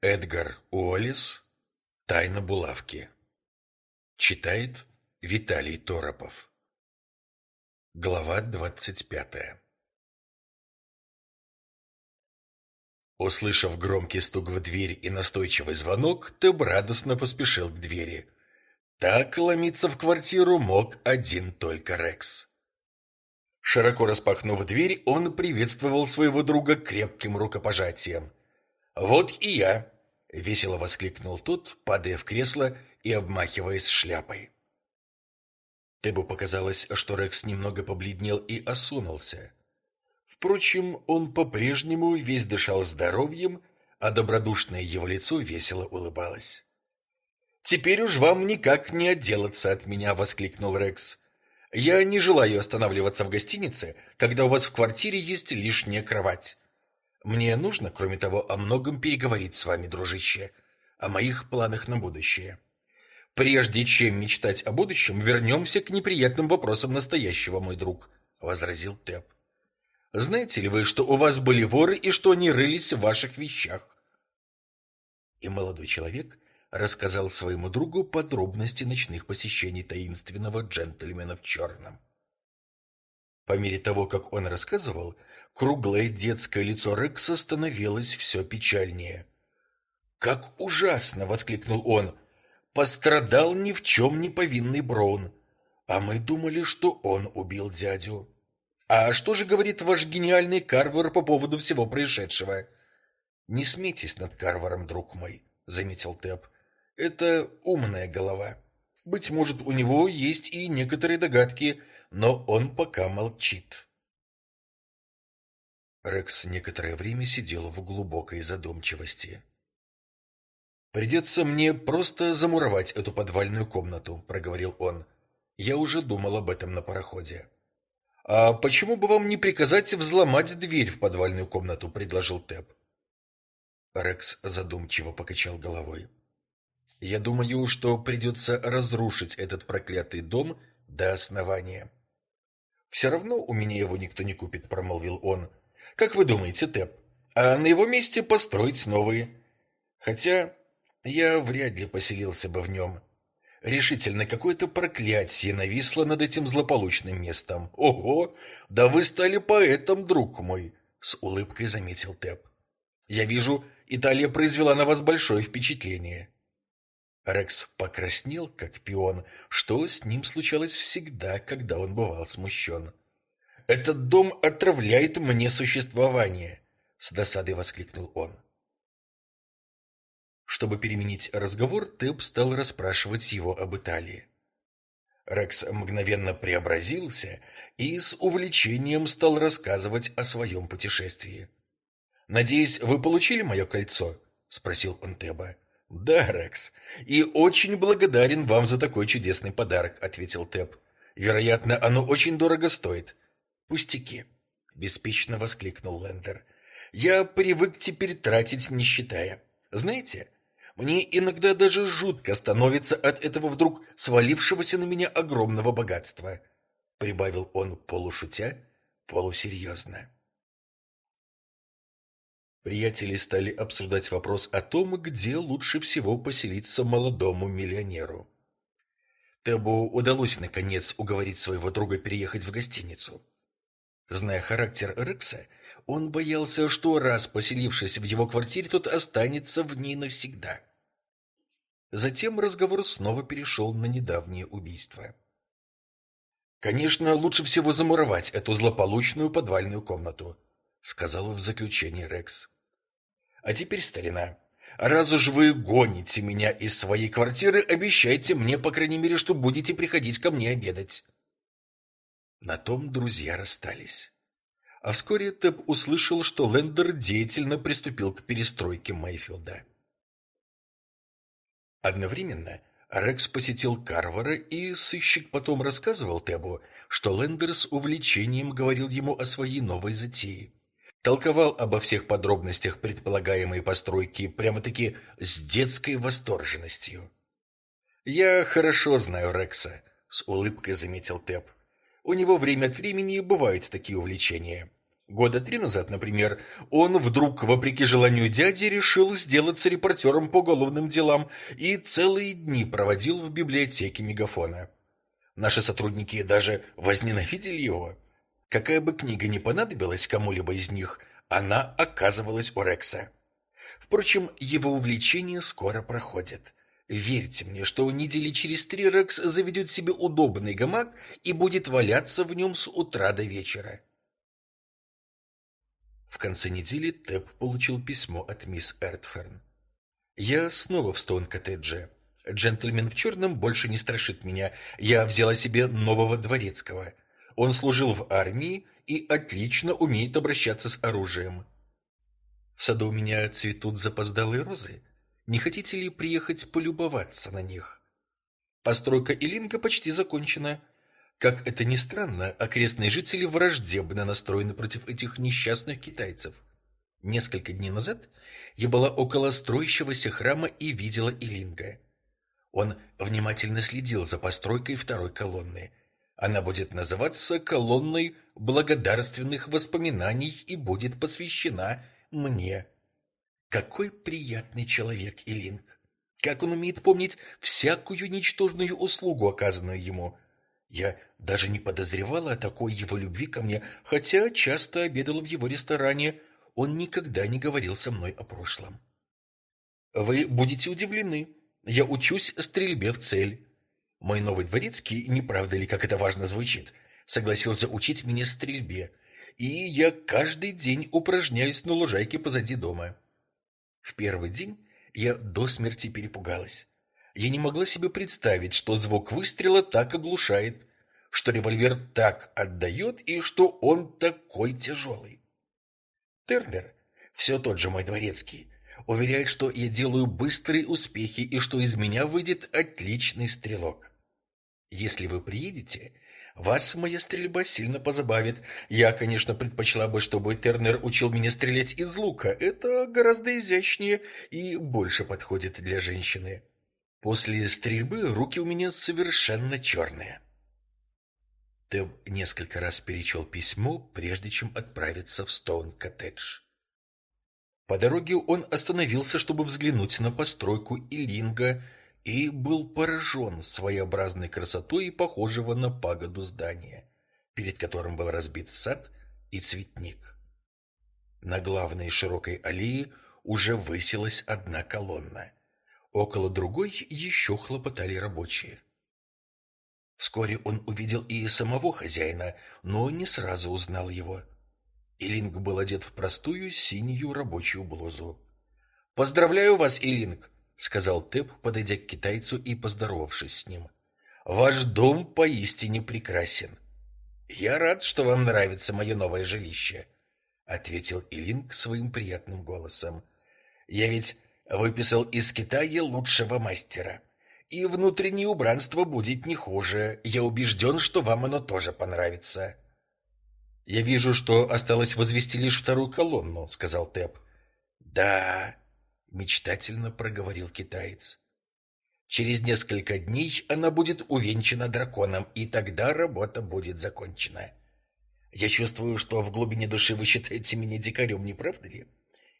Эдгар Уоллес «Тайна булавки». Читает Виталий Торопов. Глава двадцать пятая. Услышав громкий стук в дверь и настойчивый звонок, Теб радостно поспешил к двери. Так ломиться в квартиру мог один только Рекс. Широко распахнув дверь, он приветствовал своего друга крепким рукопожатием – «Вот и я!» — весело воскликнул тот, падая в кресло и обмахиваясь шляпой. Тебу показалось, что Рекс немного побледнел и осунулся. Впрочем, он по-прежнему весь дышал здоровьем, а добродушное его лицо весело улыбалось. «Теперь уж вам никак не отделаться от меня!» — воскликнул Рекс. «Я не желаю останавливаться в гостинице, когда у вас в квартире есть лишняя кровать. Мне нужно, кроме того, о многом переговорить с вами, дружище, о моих планах на будущее. Прежде чем мечтать о будущем, вернемся к неприятным вопросам настоящего, мой друг, возразил Тэп. Знаете ли вы, что у вас были воры и что они рылись в ваших вещах? И молодой человек рассказал своему другу подробности ночных посещений таинственного джентльмена в черном. По мере того, как он рассказывал, круглое детское лицо Рекса становилось все печальнее. «Как ужасно!» — воскликнул он. «Пострадал ни в чем не повинный Браун. А мы думали, что он убил дядю». «А что же говорит ваш гениальный Карвер по поводу всего происшедшего?» «Не смейтесь над Карвером, друг мой», — заметил Тэп. «Это умная голова. Быть может, у него есть и некоторые догадки, но он пока молчит. Рекс некоторое время сидел в глубокой задумчивости. «Придется мне просто замуровать эту подвальную комнату», — проговорил он. «Я уже думал об этом на пароходе». «А почему бы вам не приказать взломать дверь в подвальную комнату?» — предложил Тэп. Рекс задумчиво покачал головой. «Я думаю, что придется разрушить этот проклятый дом до основания. «Все равно у меня его никто не купит», — промолвил он. «Как вы думаете, Тэп? А на его месте построить новые? Хотя я вряд ли поселился бы в нем. Решительно какое-то проклятие нависло над этим злополучным местом. Ого, да вы стали поэтом, друг мой!» — с улыбкой заметил Тэп. «Я вижу, Италия произвела на вас большое впечатление». Рекс покраснел, как пион, что с ним случалось всегда, когда он бывал смущен. «Этот дом отравляет мне существование!» — с досадой воскликнул он. Чтобы переменить разговор, Тэп стал расспрашивать его об Италии. Рекс мгновенно преобразился и с увлечением стал рассказывать о своем путешествии. «Надеюсь, вы получили мое кольцо?» — спросил он Теба. «Да, Рекс, и очень благодарен вам за такой чудесный подарок», — ответил Тэп. «Вероятно, оно очень дорого стоит». «Пустяки», — беспечно воскликнул Лендер. «Я привык теперь тратить, не считая. Знаете, мне иногда даже жутко становится от этого вдруг свалившегося на меня огромного богатства», — прибавил он полушутя, полусерьезно. Приятели стали обсуждать вопрос о том, где лучше всего поселиться молодому миллионеру. Тебу удалось наконец уговорить своего друга переехать в гостиницу. Зная характер Рекса, он боялся, что раз поселившись в его квартире, тот останется в ней навсегда. Затем разговор снова перешел на недавнее убийство. Конечно, лучше всего замуровать эту злополучную подвальную комнату, сказал в заключении Рекс. А теперь, старина, раз уж вы гоните меня из своей квартиры, обещайте мне, по крайней мере, что будете приходить ко мне обедать. На том друзья расстались. А вскоре Тэп услышал, что Лендер деятельно приступил к перестройке Майфилда. Одновременно Рекс посетил Карвара, и сыщик потом рассказывал Тебу, что Лендер с увлечением говорил ему о своей новой затее толковал обо всех подробностях предполагаемой постройки прямо-таки с детской восторженностью. «Я хорошо знаю Рекса», — с улыбкой заметил Тэп. «У него время от времени бывают такие увлечения. Года три назад, например, он вдруг, вопреки желанию дяди, решил сделаться репортером по уголовным делам и целые дни проводил в библиотеке Мегафона. Наши сотрудники даже возненавидели его. Какая бы книга ни понадобилась кому-либо из них, она оказывалась у Рекса. Впрочем, его увлечение скоро проходит. Верьте мне, что недели через три Рекс заведет себе удобный гамак и будет валяться в нем с утра до вечера. В конце недели Тэп получил письмо от мисс Эртферн. Я снова в Стоун-коттедже. Джентльмен в черном больше не страшит меня. Я взяла себе нового дворецкого. Он служил в армии и отлично умеет обращаться с оружием. В саду у меня цветут запоздалые розы. Не хотите ли приехать полюбоваться на них? Постройка Илинга почти закончена. Как это ни странно, окрестные жители враждебно настроены против этих несчастных китайцев. Несколько дней назад я была около строящегося храма и видела Илинга. Он внимательно следил за постройкой второй колонны. Она будет называться колонной благодарственных воспоминаний и будет посвящена мне. Какой приятный человек Илинг. Как он умеет помнить всякую ничтожную услугу, оказанную ему. Я даже не подозревала о такой его любви ко мне, хотя часто обедала в его ресторане. Он никогда не говорил со мной о прошлом. Вы будете удивлены. Я учусь стрельбе в цель. Мой новый дворецкий, не правда ли, как это важно звучит, согласился учить меня стрельбе, и я каждый день упражняюсь на лужайке позади дома. В первый день я до смерти перепугалась. Я не могла себе представить, что звук выстрела так оглушает, что револьвер так отдает и что он такой тяжелый. Тернер, все тот же мой дворецкий, уверяет, что я делаю быстрые успехи и что из меня выйдет отличный стрелок. Если вы приедете, вас моя стрельба сильно позабавит. Я, конечно, предпочла бы, чтобы Тернер учил меня стрелять из лука. Это гораздо изящнее и больше подходит для женщины. После стрельбы руки у меня совершенно черные. Тэб несколько раз перечел письмо, прежде чем отправиться в Стоун-коттедж. По дороге он остановился, чтобы взглянуть на постройку Илинга, и был поражен своеобразной красотой похожего на пагоду здания, перед которым был разбит сад и цветник. На главной широкой аллее уже высилась одна колонна. Около другой еще хлопотали рабочие. Вскоре он увидел и самого хозяина, но не сразу узнал его. Илинг был одет в простую синюю рабочую блузу. «Поздравляю вас, Илинг!» — сказал Тэп, подойдя к китайцу и поздоровавшись с ним. «Ваш дом поистине прекрасен. Я рад, что вам нравится мое новое жилище», — ответил Илинг своим приятным голосом. «Я ведь Выписал из Китая лучшего мастера. И внутреннее убранство будет не хуже. Я убежден, что вам оно тоже понравится. Я вижу, что осталось возвести лишь вторую колонну, сказал Тэп. Да, мечтательно проговорил китаец. Через несколько дней она будет увенчана драконом, и тогда работа будет закончена. Я чувствую, что в глубине души вы считаете меня дикарем, не правда ли?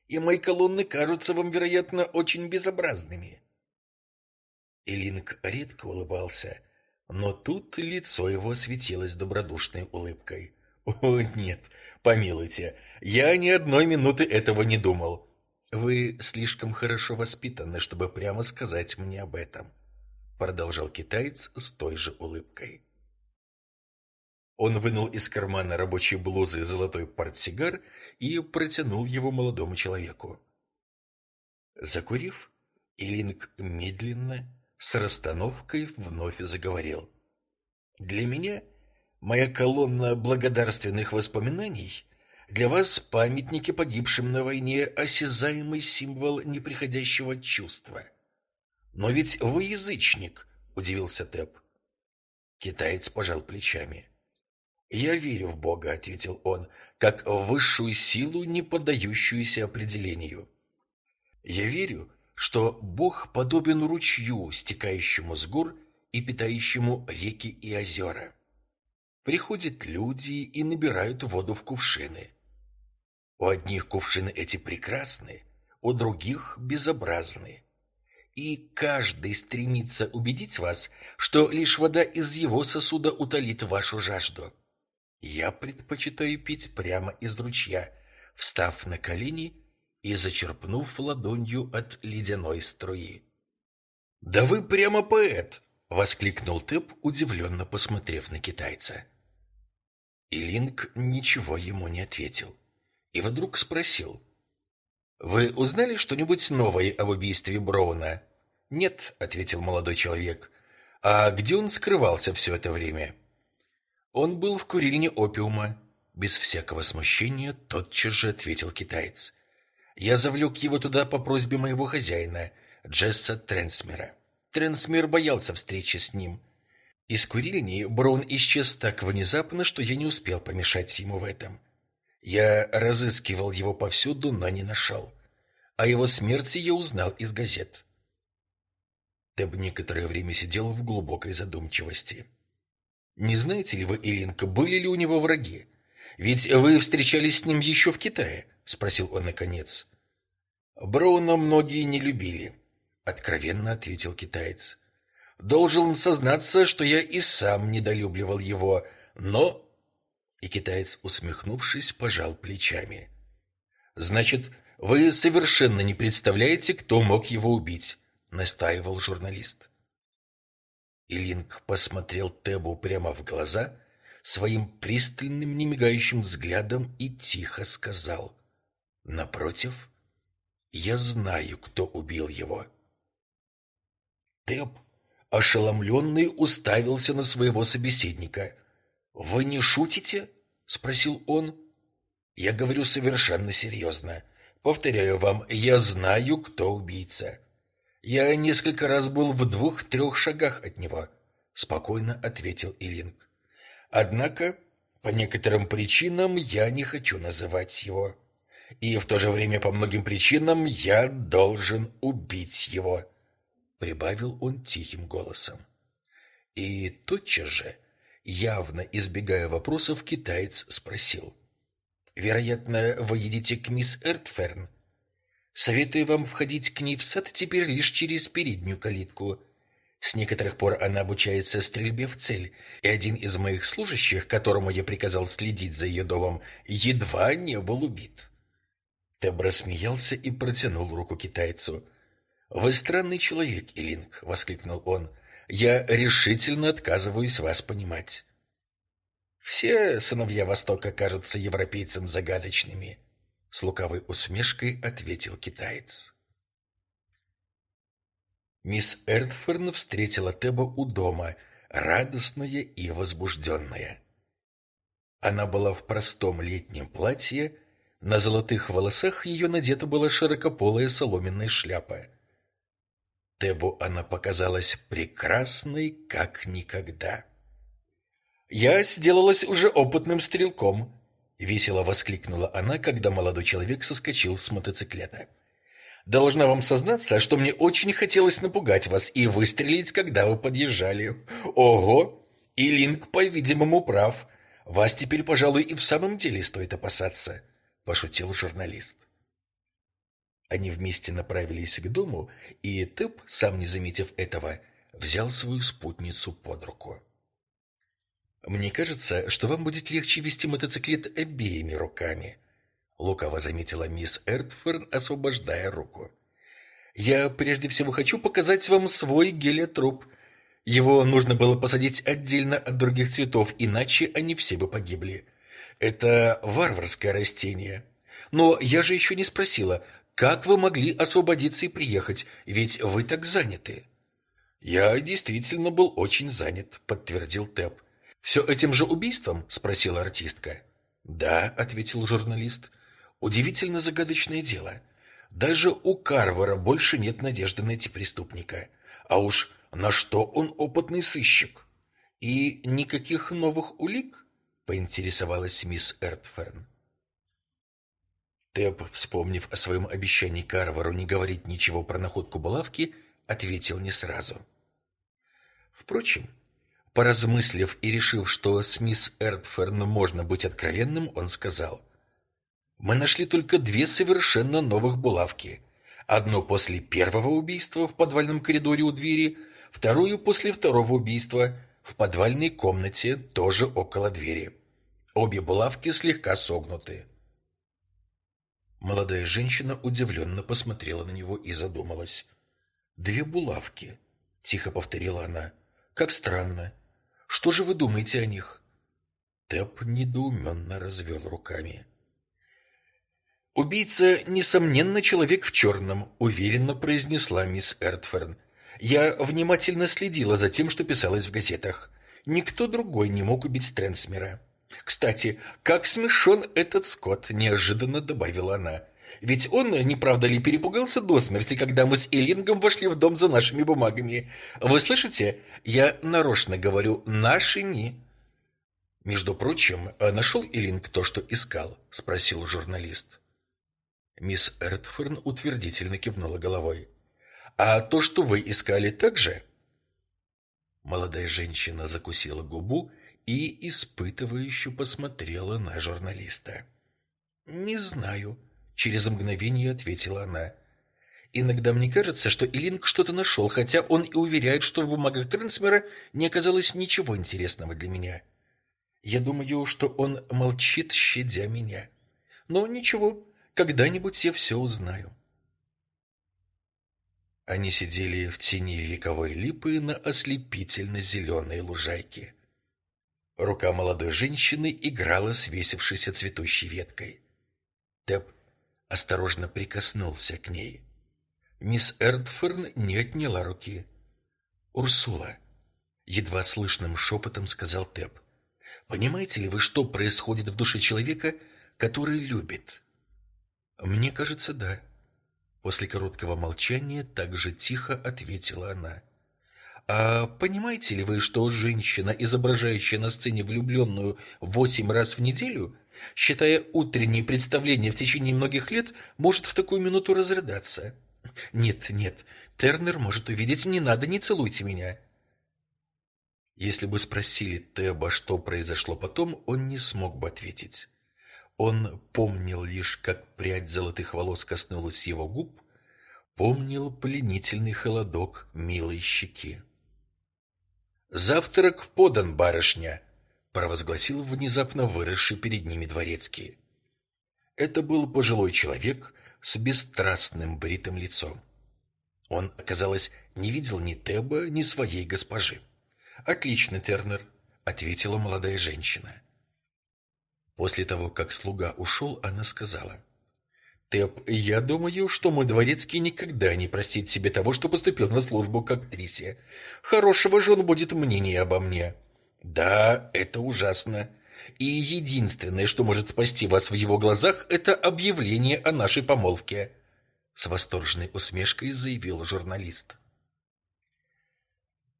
и мои колонны кажутся вам, вероятно, очень безобразными. Илинг редко улыбался, но тут лицо его светилось добродушной улыбкой. О, нет, помилуйте, я ни одной минуты этого не думал. Вы слишком хорошо воспитаны, чтобы прямо сказать мне об этом, продолжал китаец с той же улыбкой. Он вынул из кармана рабочей блузы золотой портсигар и протянул его молодому человеку. Закурив, Илинг медленно, с расстановкой вновь заговорил. «Для меня моя колонна благодарственных воспоминаний для вас памятники погибшим на войне, осязаемый символ неприходящего чувства. Но ведь вы язычник, удивился Тэп. Китаец пожал плечами. «Я верю в Бога», — ответил он, — «как в высшую силу, не поддающуюся определению. Я верю, что Бог подобен ручью, стекающему с гор и питающему реки и озера. Приходят люди и набирают воду в кувшины. У одних кувшины эти прекрасны, у других безобразны. И каждый стремится убедить вас, что лишь вода из его сосуда утолит вашу жажду. Я предпочитаю пить прямо из ручья, встав на колени и зачерпнув ладонью от ледяной струи. «Да вы прямо поэт!» — воскликнул Тэп, удивленно посмотрев на китайца. Илинг ничего ему не ответил и вдруг спросил. «Вы узнали что-нибудь новое об убийстве Броуна?» «Нет», — ответил молодой человек. «А где он скрывался все это время?» «Он был в курильне опиума». Без всякого смущения тотчас же ответил китаец. «Я завлек его туда по просьбе моего хозяина, Джесса Тренсмера. Тренсмер боялся встречи с ним. Из курильни Броун исчез так внезапно, что я не успел помешать ему в этом. Я разыскивал его повсюду, но не нашел. О его смерти я узнал из газет. Теб некоторое время сидел в глубокой задумчивости. «Не знаете ли вы, Илинка, были ли у него враги? Ведь вы встречались с ним еще в Китае?» — спросил он наконец. «Броуна многие не любили», — откровенно ответил китаец. «Должен сознаться, что я и сам недолюбливал его, но и китаец, усмехнувшись, пожал плечами. Значит, вы совершенно не представляете, кто мог его убить, настаивал журналист. Илинг посмотрел Тебу прямо в глаза своим пристальным, немигающим взглядом и тихо сказал: "Напротив, я знаю, кто убил его". Теб, ошеломленный, уставился на своего собеседника. «Вы не шутите?» — спросил он. «Я говорю совершенно серьезно. Повторяю вам, я знаю, кто убийца. Я несколько раз был в двух-трех шагах от него», — спокойно ответил Илинг. «Однако, по некоторым причинам я не хочу называть его. И в то же время по многим причинам я должен убить его», — прибавил он тихим голосом. И тотчас же Явно избегая вопросов, китаец спросил. «Вероятно, вы едете к мисс Эртферн? Советую вам входить к ней в сад теперь лишь через переднюю калитку. С некоторых пор она обучается стрельбе в цель, и один из моих служащих, которому я приказал следить за ее домом, едва не был убит». Теб смеялся и протянул руку китайцу. «Вы странный человек, Илинг!» — воскликнул он. Я решительно отказываюсь вас понимать. Все сыновья Востока кажутся европейцам загадочными, с лукавой усмешкой ответил китаец. Мисс Эртферн встретила Теба у дома, радостная и возбужденная. Она была в простом летнем платье, на золотых волосах ее надета была широкополая соломенная шляпа. Тебу она показалась прекрасной, как никогда. «Я сделалась уже опытным стрелком», — весело воскликнула она, когда молодой человек соскочил с мотоциклета. «Должна вам сознаться, что мне очень хотелось напугать вас и выстрелить, когда вы подъезжали. Ого! И Линк, по-видимому, прав. Вас теперь, пожалуй, и в самом деле стоит опасаться», — пошутил журналист. Они вместе направились к дому, и Тэп, сам не заметив этого, взял свою спутницу под руку. «Мне кажется, что вам будет легче вести мотоциклет обеими руками», лукаво заметила мисс Эртферн, освобождая руку. «Я прежде всего хочу показать вам свой гелиотроп. Его нужно было посадить отдельно от других цветов, иначе они все бы погибли. Это варварское растение. Но я же еще не спросила, как вы могли освободиться и приехать, ведь вы так заняты? Я действительно был очень занят, подтвердил Тэп. «Все этим же убийством? спросила артистка. Да, ответил журналист. Удивительно загадочное дело. Даже у Карвара больше нет надежды найти преступника. А уж на что он опытный сыщик? И никаких новых улик? поинтересовалась мисс Эртферн. Тэп, вспомнив о своем обещании Карвару не говорить ничего про находку булавки, ответил не сразу. Впрочем, поразмыслив и решив, что с мисс Эртферн можно быть откровенным, он сказал: Мы нашли только две совершенно новых булавки. Одну после первого убийства в подвальном коридоре у двери, вторую после второго убийства в подвальной комнате, тоже около двери. Обе булавки слегка согнуты. Молодая женщина удивленно посмотрела на него и задумалась. «Две булавки», — тихо повторила она. «Как странно. Что же вы думаете о них?» Тэп недоуменно развел руками. «Убийца, несомненно, человек в черном», — уверенно произнесла мисс Эртферн. «Я внимательно следила за тем, что писалось в газетах. Никто другой не мог убить Стрэнсмера». «Кстати, как смешон этот Скотт», — неожиданно добавила она. «Ведь он, не правда ли, перепугался до смерти, когда мы с Эллингом вошли в дом за нашими бумагами. Вы слышите? Я нарочно говорю «нашими». «Между прочим, нашел Эллинг то, что искал?» — спросил журналист. Мисс Эртферн утвердительно кивнула головой. «А то, что вы искали, так же?» Молодая женщина закусила губу и испытывающе посмотрела на журналиста. «Не знаю», — через мгновение ответила она. «Иногда мне кажется, что Илинг что-то нашел, хотя он и уверяет, что в бумагах Трансмера не оказалось ничего интересного для меня. Я думаю, что он молчит, щадя меня. Но ничего, когда-нибудь я все узнаю. Они сидели в тени вековой липы на ослепительно-зеленой лужайке. Рука молодой женщины играла свесившейся цветущей веткой. Тэп осторожно прикоснулся к ней. Мисс Эрдферн не отняла руки. «Урсула», — едва слышным шепотом сказал Тэп, — «понимаете ли вы, что происходит в душе человека, который любит?» Мне кажется, да. После короткого молчания так же тихо ответила она. А понимаете ли вы, что женщина, изображающая на сцене влюбленную восемь раз в неделю, считая утренние представления в течение многих лет, может в такую минуту разрыдаться? Нет, нет, Тернер может увидеть, не надо, не целуйте меня. Если бы спросили Теба, что произошло потом, он не смог бы ответить. Он помнил лишь, как прядь золотых волос коснулась его губ, помнил пленительный холодок милой щеки. «Завтрак подан, барышня!» — провозгласил внезапно выросший перед ними дворецкий. Это был пожилой человек с бесстрастным бритым лицом. Он, казалось, не видел ни Теба, ни своей госпожи. «Отлично, Тернер», — ответила молодая женщина. После того, как слуга ушел, она сказала. «Тэп, я думаю, что мой дворецкий никогда не простит себе того, что поступил на службу к актрисе. Хорошего же он будет мнения обо мне». «Да, это ужасно. И единственное, что может спасти вас в его глазах, это объявление о нашей помолвке», — с восторженной усмешкой заявил журналист.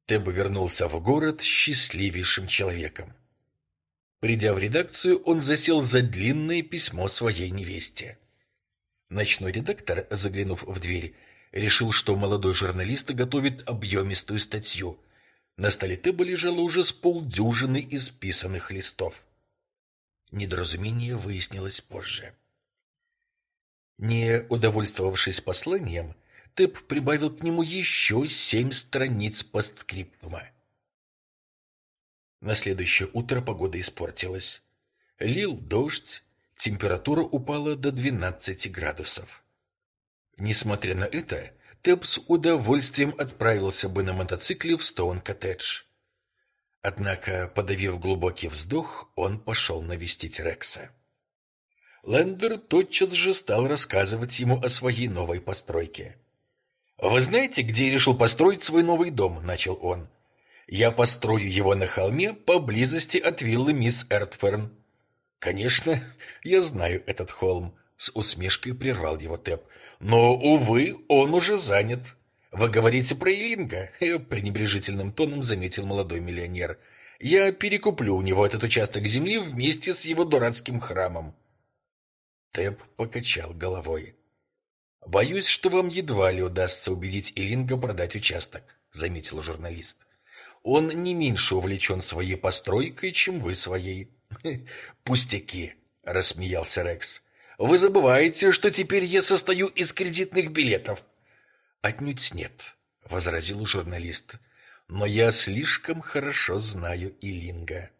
Тэб вернулся в город счастливейшим человеком. Придя в редакцию, он засел за длинное письмо своей невесте. Ночной редактор, заглянув в дверь, решил, что молодой журналист готовит объемистую статью. На столе Теба лежало уже с полдюжины исписанных листов. Недоразумение выяснилось позже. Не удовольствовавшись посланием, Тэп прибавил к нему еще семь страниц постскриптума. На следующее утро погода испортилась. Лил дождь, температура упала до 12 градусов. Несмотря на это, Тэп с удовольствием отправился бы на мотоцикле в Стоун-коттедж. Однако, подавив глубокий вздох, он пошел навестить Рекса. Лендер тотчас же стал рассказывать ему о своей новой постройке. «Вы знаете, где я решил построить свой новый дом?» – начал он. Я построю его на холме поблизости от виллы мисс Эртферн. Конечно, я знаю этот холм, с усмешкой прервал его Тэп. Но увы, он уже занят. Вы говорите про Илинга? пренебрежительным тоном заметил молодой миллионер. Я перекуплю у него этот участок земли вместе с его дурацким храмом. Тэп покачал головой. Боюсь, что вам едва ли удастся убедить Илинга продать участок, заметил журналист. Он не меньше увлечен своей постройкой, чем вы своей. Пустяки, рассмеялся Рекс. Вы забываете, что теперь я состою из кредитных билетов. Отнюдь нет, возразил журналист. Но я слишком хорошо знаю Илинга.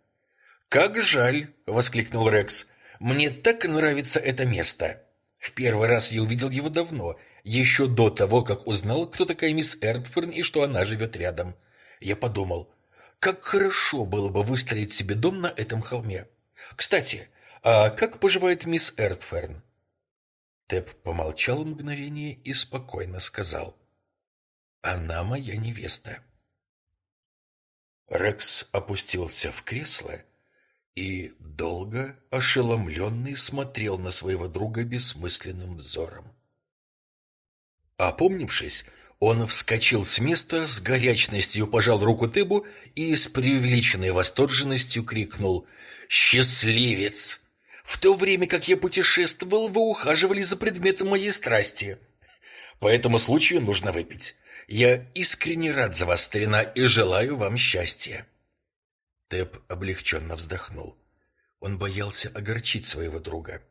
Как жаль, воскликнул Рекс. Мне так нравится это место. В первый раз я увидел его давно, еще до того, как узнал, кто такая мисс Эрдферн и что она живет рядом. Я подумал, как хорошо было бы выстроить себе дом на этом холме. Кстати, а как поживает мисс Эрдферн? Тэп помолчал мгновение и спокойно сказал: "Она моя невеста". Рекс опустился в кресло и долго ошеломленный смотрел на своего друга бессмысленным взором. Опомнившись, он вскочил с места, с горячностью пожал руку Тебу и с преувеличенной восторженностью крикнул «Счастливец! В то время, как я путешествовал, вы ухаживали за предметом моей страсти. По этому случаю нужно выпить. Я искренне рад за вас, старина, и желаю вам счастья». Теб облегченно вздохнул. Он боялся огорчить своего друга.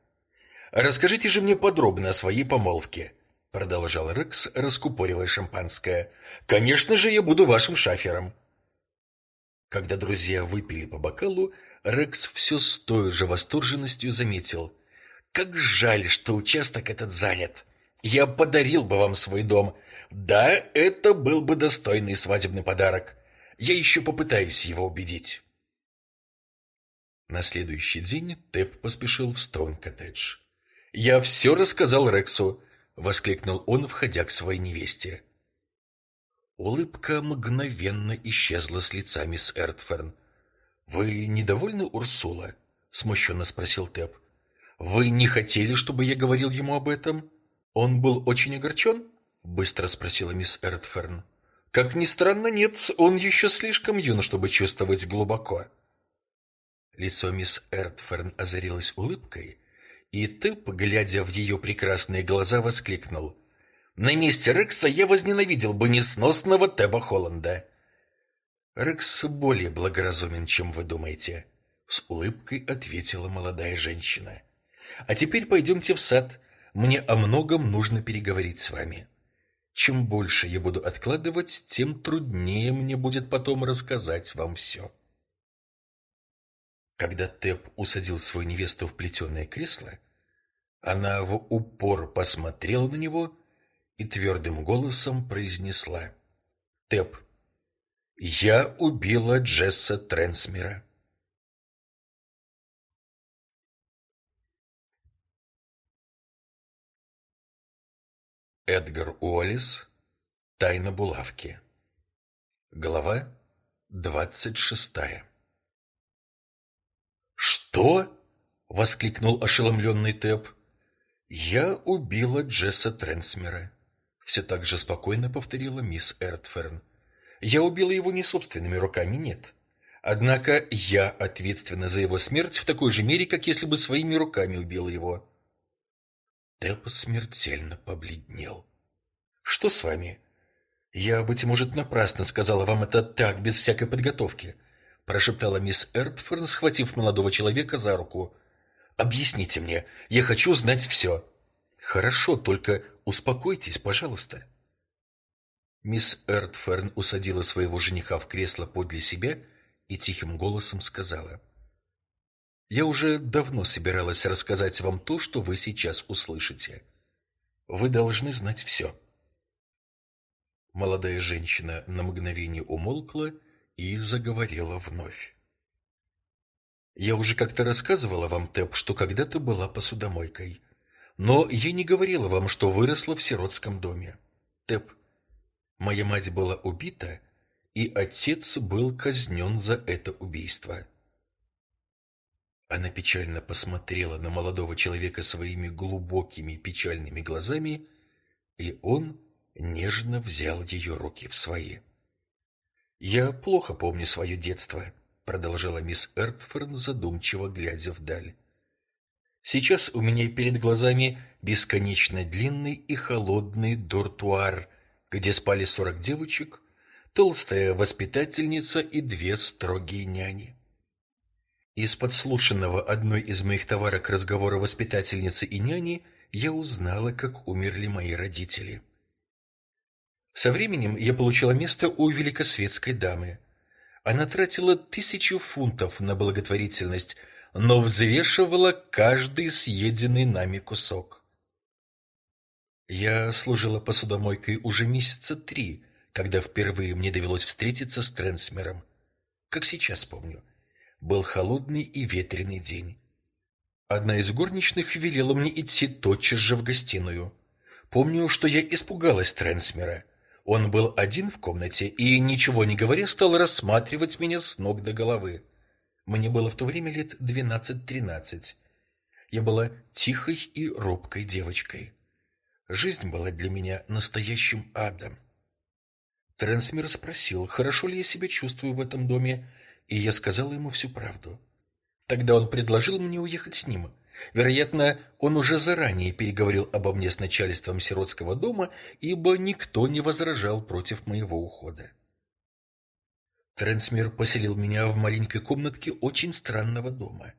«Расскажите же мне подробно о своей помолвке», — продолжал Рекс, раскупоривая шампанское. «Конечно же, я буду вашим шафером». Когда друзья выпили по бокалу, Рекс все с той же восторженностью заметил. «Как жаль, что участок этот занят. Я подарил бы вам свой дом. Да, это был бы достойный свадебный подарок. Я еще попытаюсь его убедить». На следующий день Тэп поспешил в Стоун-коттедж. «Я все рассказал Рексу», — воскликнул он, входя к своей невесте. Улыбка мгновенно исчезла с лица мисс Эртферн. «Вы недовольны, Урсула?» — смущенно спросил Тэп. «Вы не хотели, чтобы я говорил ему об этом? Он был очень огорчен?» — быстро спросила мисс Эртферн. «Как ни странно, нет, он еще слишком юн, чтобы чувствовать глубоко». Лицо мисс Эртферн озарилось улыбкой, и Тэп, глядя в ее прекрасные глаза, воскликнул. «На месте Рекса я возненавидел бы несносного Теба Холланда». «Рекс более благоразумен, чем вы думаете», — с улыбкой ответила молодая женщина. «А теперь пойдемте в сад. Мне о многом нужно переговорить с вами. Чем больше я буду откладывать, тем труднее мне будет потом рассказать вам все». Когда Тэп усадил свою невесту в плетеное кресло, она в упор посмотрела на него и твердым голосом произнесла. «Тэп, я убила Джесса Трансмера». Эдгар Уоллес. Тайна булавки. Глава двадцать шестая. «Что?» — воскликнул ошеломленный Тэп. «Я убила Джесса Трансмера», — все так же спокойно повторила мисс Эртферн. «Я убила его не собственными руками, нет. Однако я ответственна за его смерть в такой же мере, как если бы своими руками убила его». Тэп смертельно побледнел. «Что с вами?» «Я, быть может, напрасно сказала вам это так, без всякой подготовки» прошептала мисс Эртферн, схватив молодого человека за руку. Объясните мне, я хочу знать все». Хорошо, только успокойтесь, пожалуйста. Мисс Эртферн усадила своего жениха в кресло подле себя и тихим голосом сказала: "Я уже давно собиралась рассказать вам то, что вы сейчас услышите. Вы должны знать все». Молодая женщина на мгновение умолкла и заговорила вновь. Я уже как-то рассказывала вам, Тэп, что когда-то была посудомойкой. Но я не говорила вам, что выросла в сиротском доме. Тэп, моя мать была убита, и отец был казнен за это убийство. Она печально посмотрела на молодого человека своими глубокими печальными глазами, и он нежно взял ее руки в свои. «Я плохо помню свое детство», — продолжала мисс Эртферн, задумчиво глядя вдаль. «Сейчас у меня перед глазами бесконечно длинный и холодный дортуар, где спали сорок девочек, толстая воспитательница и две строгие няни. Из подслушанного одной из моих товарок разговора воспитательницы и няни я узнала, как умерли мои родители. Со временем я получила место у великосветской дамы. Она тратила тысячу фунтов на благотворительность, но взвешивала каждый съеденный нами кусок. Я служила посудомойкой уже месяца три, когда впервые мне довелось встретиться с Трансмером. Как сейчас помню. Был холодный и ветреный день. Одна из горничных велела мне идти тотчас же в гостиную. Помню, что я испугалась Трансмера. Он был один в комнате и, ничего не говоря, стал рассматривать меня с ног до головы. Мне было в то время лет двенадцать-тринадцать. Я была тихой и робкой девочкой. Жизнь была для меня настоящим адом. Трансмер спросил, хорошо ли я себя чувствую в этом доме, и я сказала ему всю правду. Тогда он предложил мне уехать с ним. Вероятно, он уже заранее переговорил обо мне с начальством сиротского дома, ибо никто не возражал против моего ухода. Трансмир поселил меня в маленькой комнатке очень странного дома.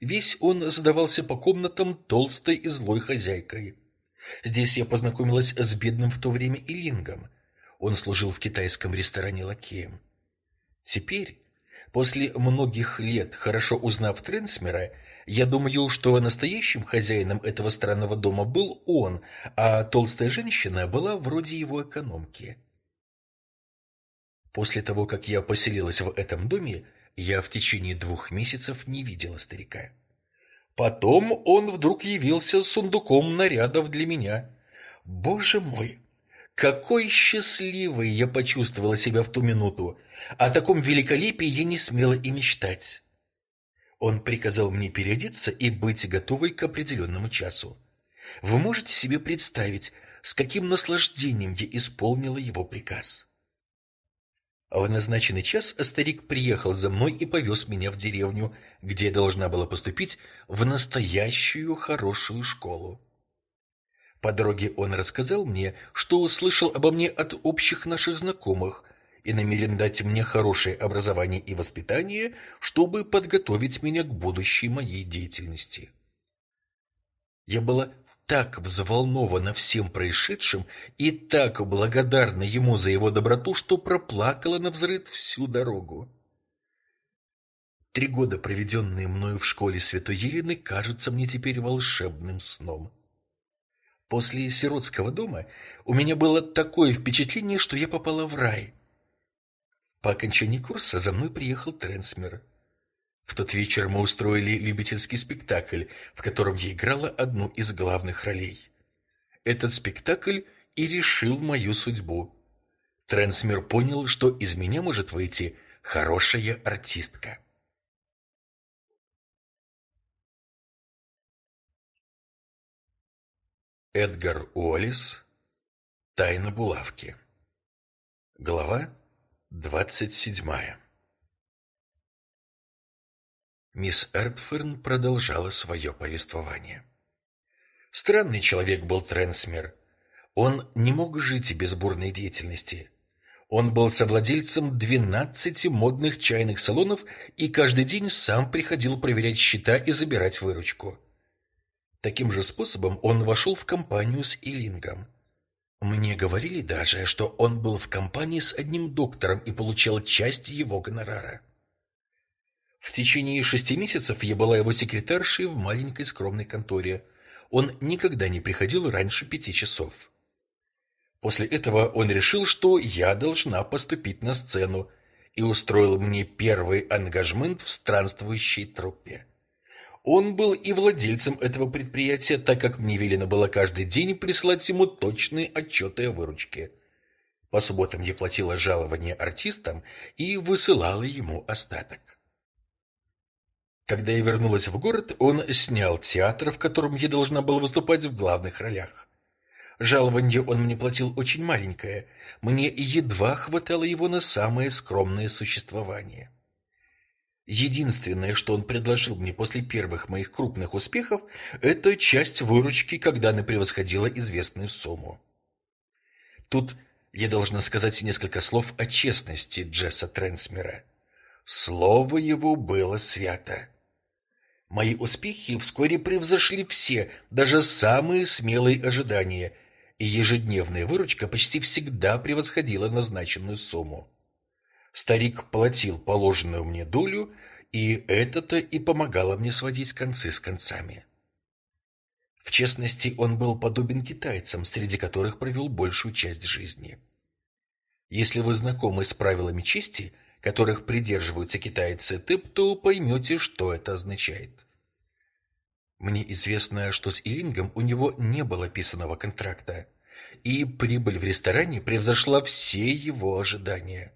Весь он сдавался по комнатам толстой и злой хозяйкой. Здесь я познакомилась с бедным в то время Илингом. Он служил в китайском ресторане лакеем. Теперь, после многих лет, хорошо узнав Трансмира, я думаю, что настоящим хозяином этого странного дома был он, а толстая женщина была вроде его экономки. После того, как я поселилась в этом доме, я в течение двух месяцев не видела старика. Потом он вдруг явился с сундуком нарядов для меня. Боже мой, какой счастливой я почувствовала себя в ту минуту! О таком великолепии я не смела и мечтать. Он приказал мне переодеться и быть готовой к определенному часу. Вы можете себе представить, с каким наслаждением я исполнила его приказ. В назначенный час старик приехал за мной и повез меня в деревню, где я должна была поступить в настоящую хорошую школу. По дороге он рассказал мне, что услышал обо мне от общих наших знакомых, и намерен дать мне хорошее образование и воспитание, чтобы подготовить меня к будущей моей деятельности. Я была так взволнована всем происшедшим и так благодарна ему за его доброту, что проплакала на взрыв всю дорогу. Три года, проведенные мною в школе Святой Елены, кажутся мне теперь волшебным сном. После сиротского дома у меня было такое впечатление, что я попала в рай – по окончании курса за мной приехал Трансмер. В тот вечер мы устроили любительский спектакль, в котором я играла одну из главных ролей. Этот спектакль и решил мою судьбу. Трансмер понял, что из меня может выйти хорошая артистка. Эдгар Уоллес Тайна булавки Глава Двадцать седьмая. Мисс Эртферн продолжала свое повествование. Странный человек был Трансмер. Он не мог жить без бурной деятельности. Он был совладельцем двенадцати модных чайных салонов и каждый день сам приходил проверять счета и забирать выручку. Таким же способом он вошел в компанию с Илингом. Мне говорили даже, что он был в компании с одним доктором и получал часть его гонорара. В течение шести месяцев я была его секретаршей в маленькой скромной конторе. Он никогда не приходил раньше пяти часов. После этого он решил, что я должна поступить на сцену и устроил мне первый ангажмент в странствующей труппе. Он был и владельцем этого предприятия, так как мне велено было каждый день присылать ему точные отчеты о выручке. По субботам я платила жалование артистам и высылала ему остаток. Когда я вернулась в город, он снял театр, в котором я должна была выступать в главных ролях. Жалование он мне платил очень маленькое, мне едва хватало его на самое скромное существование. Единственное, что он предложил мне после первых моих крупных успехов, это часть выручки, когда она превосходила известную сумму. Тут я должна сказать несколько слов о честности Джесса Трансмера. Слово его было свято. Мои успехи вскоре превзошли все, даже самые смелые ожидания, и ежедневная выручка почти всегда превосходила назначенную сумму. Старик платил положенную мне долю, и это-то и помогало мне сводить концы с концами. В честности, он был подобен китайцам, среди которых провел большую часть жизни. Если вы знакомы с правилами чести, которых придерживаются китайцы, ты то поймете, что это означает. Мне известно, что с Илингом у него не было писаного контракта, и прибыль в ресторане превзошла все его ожидания.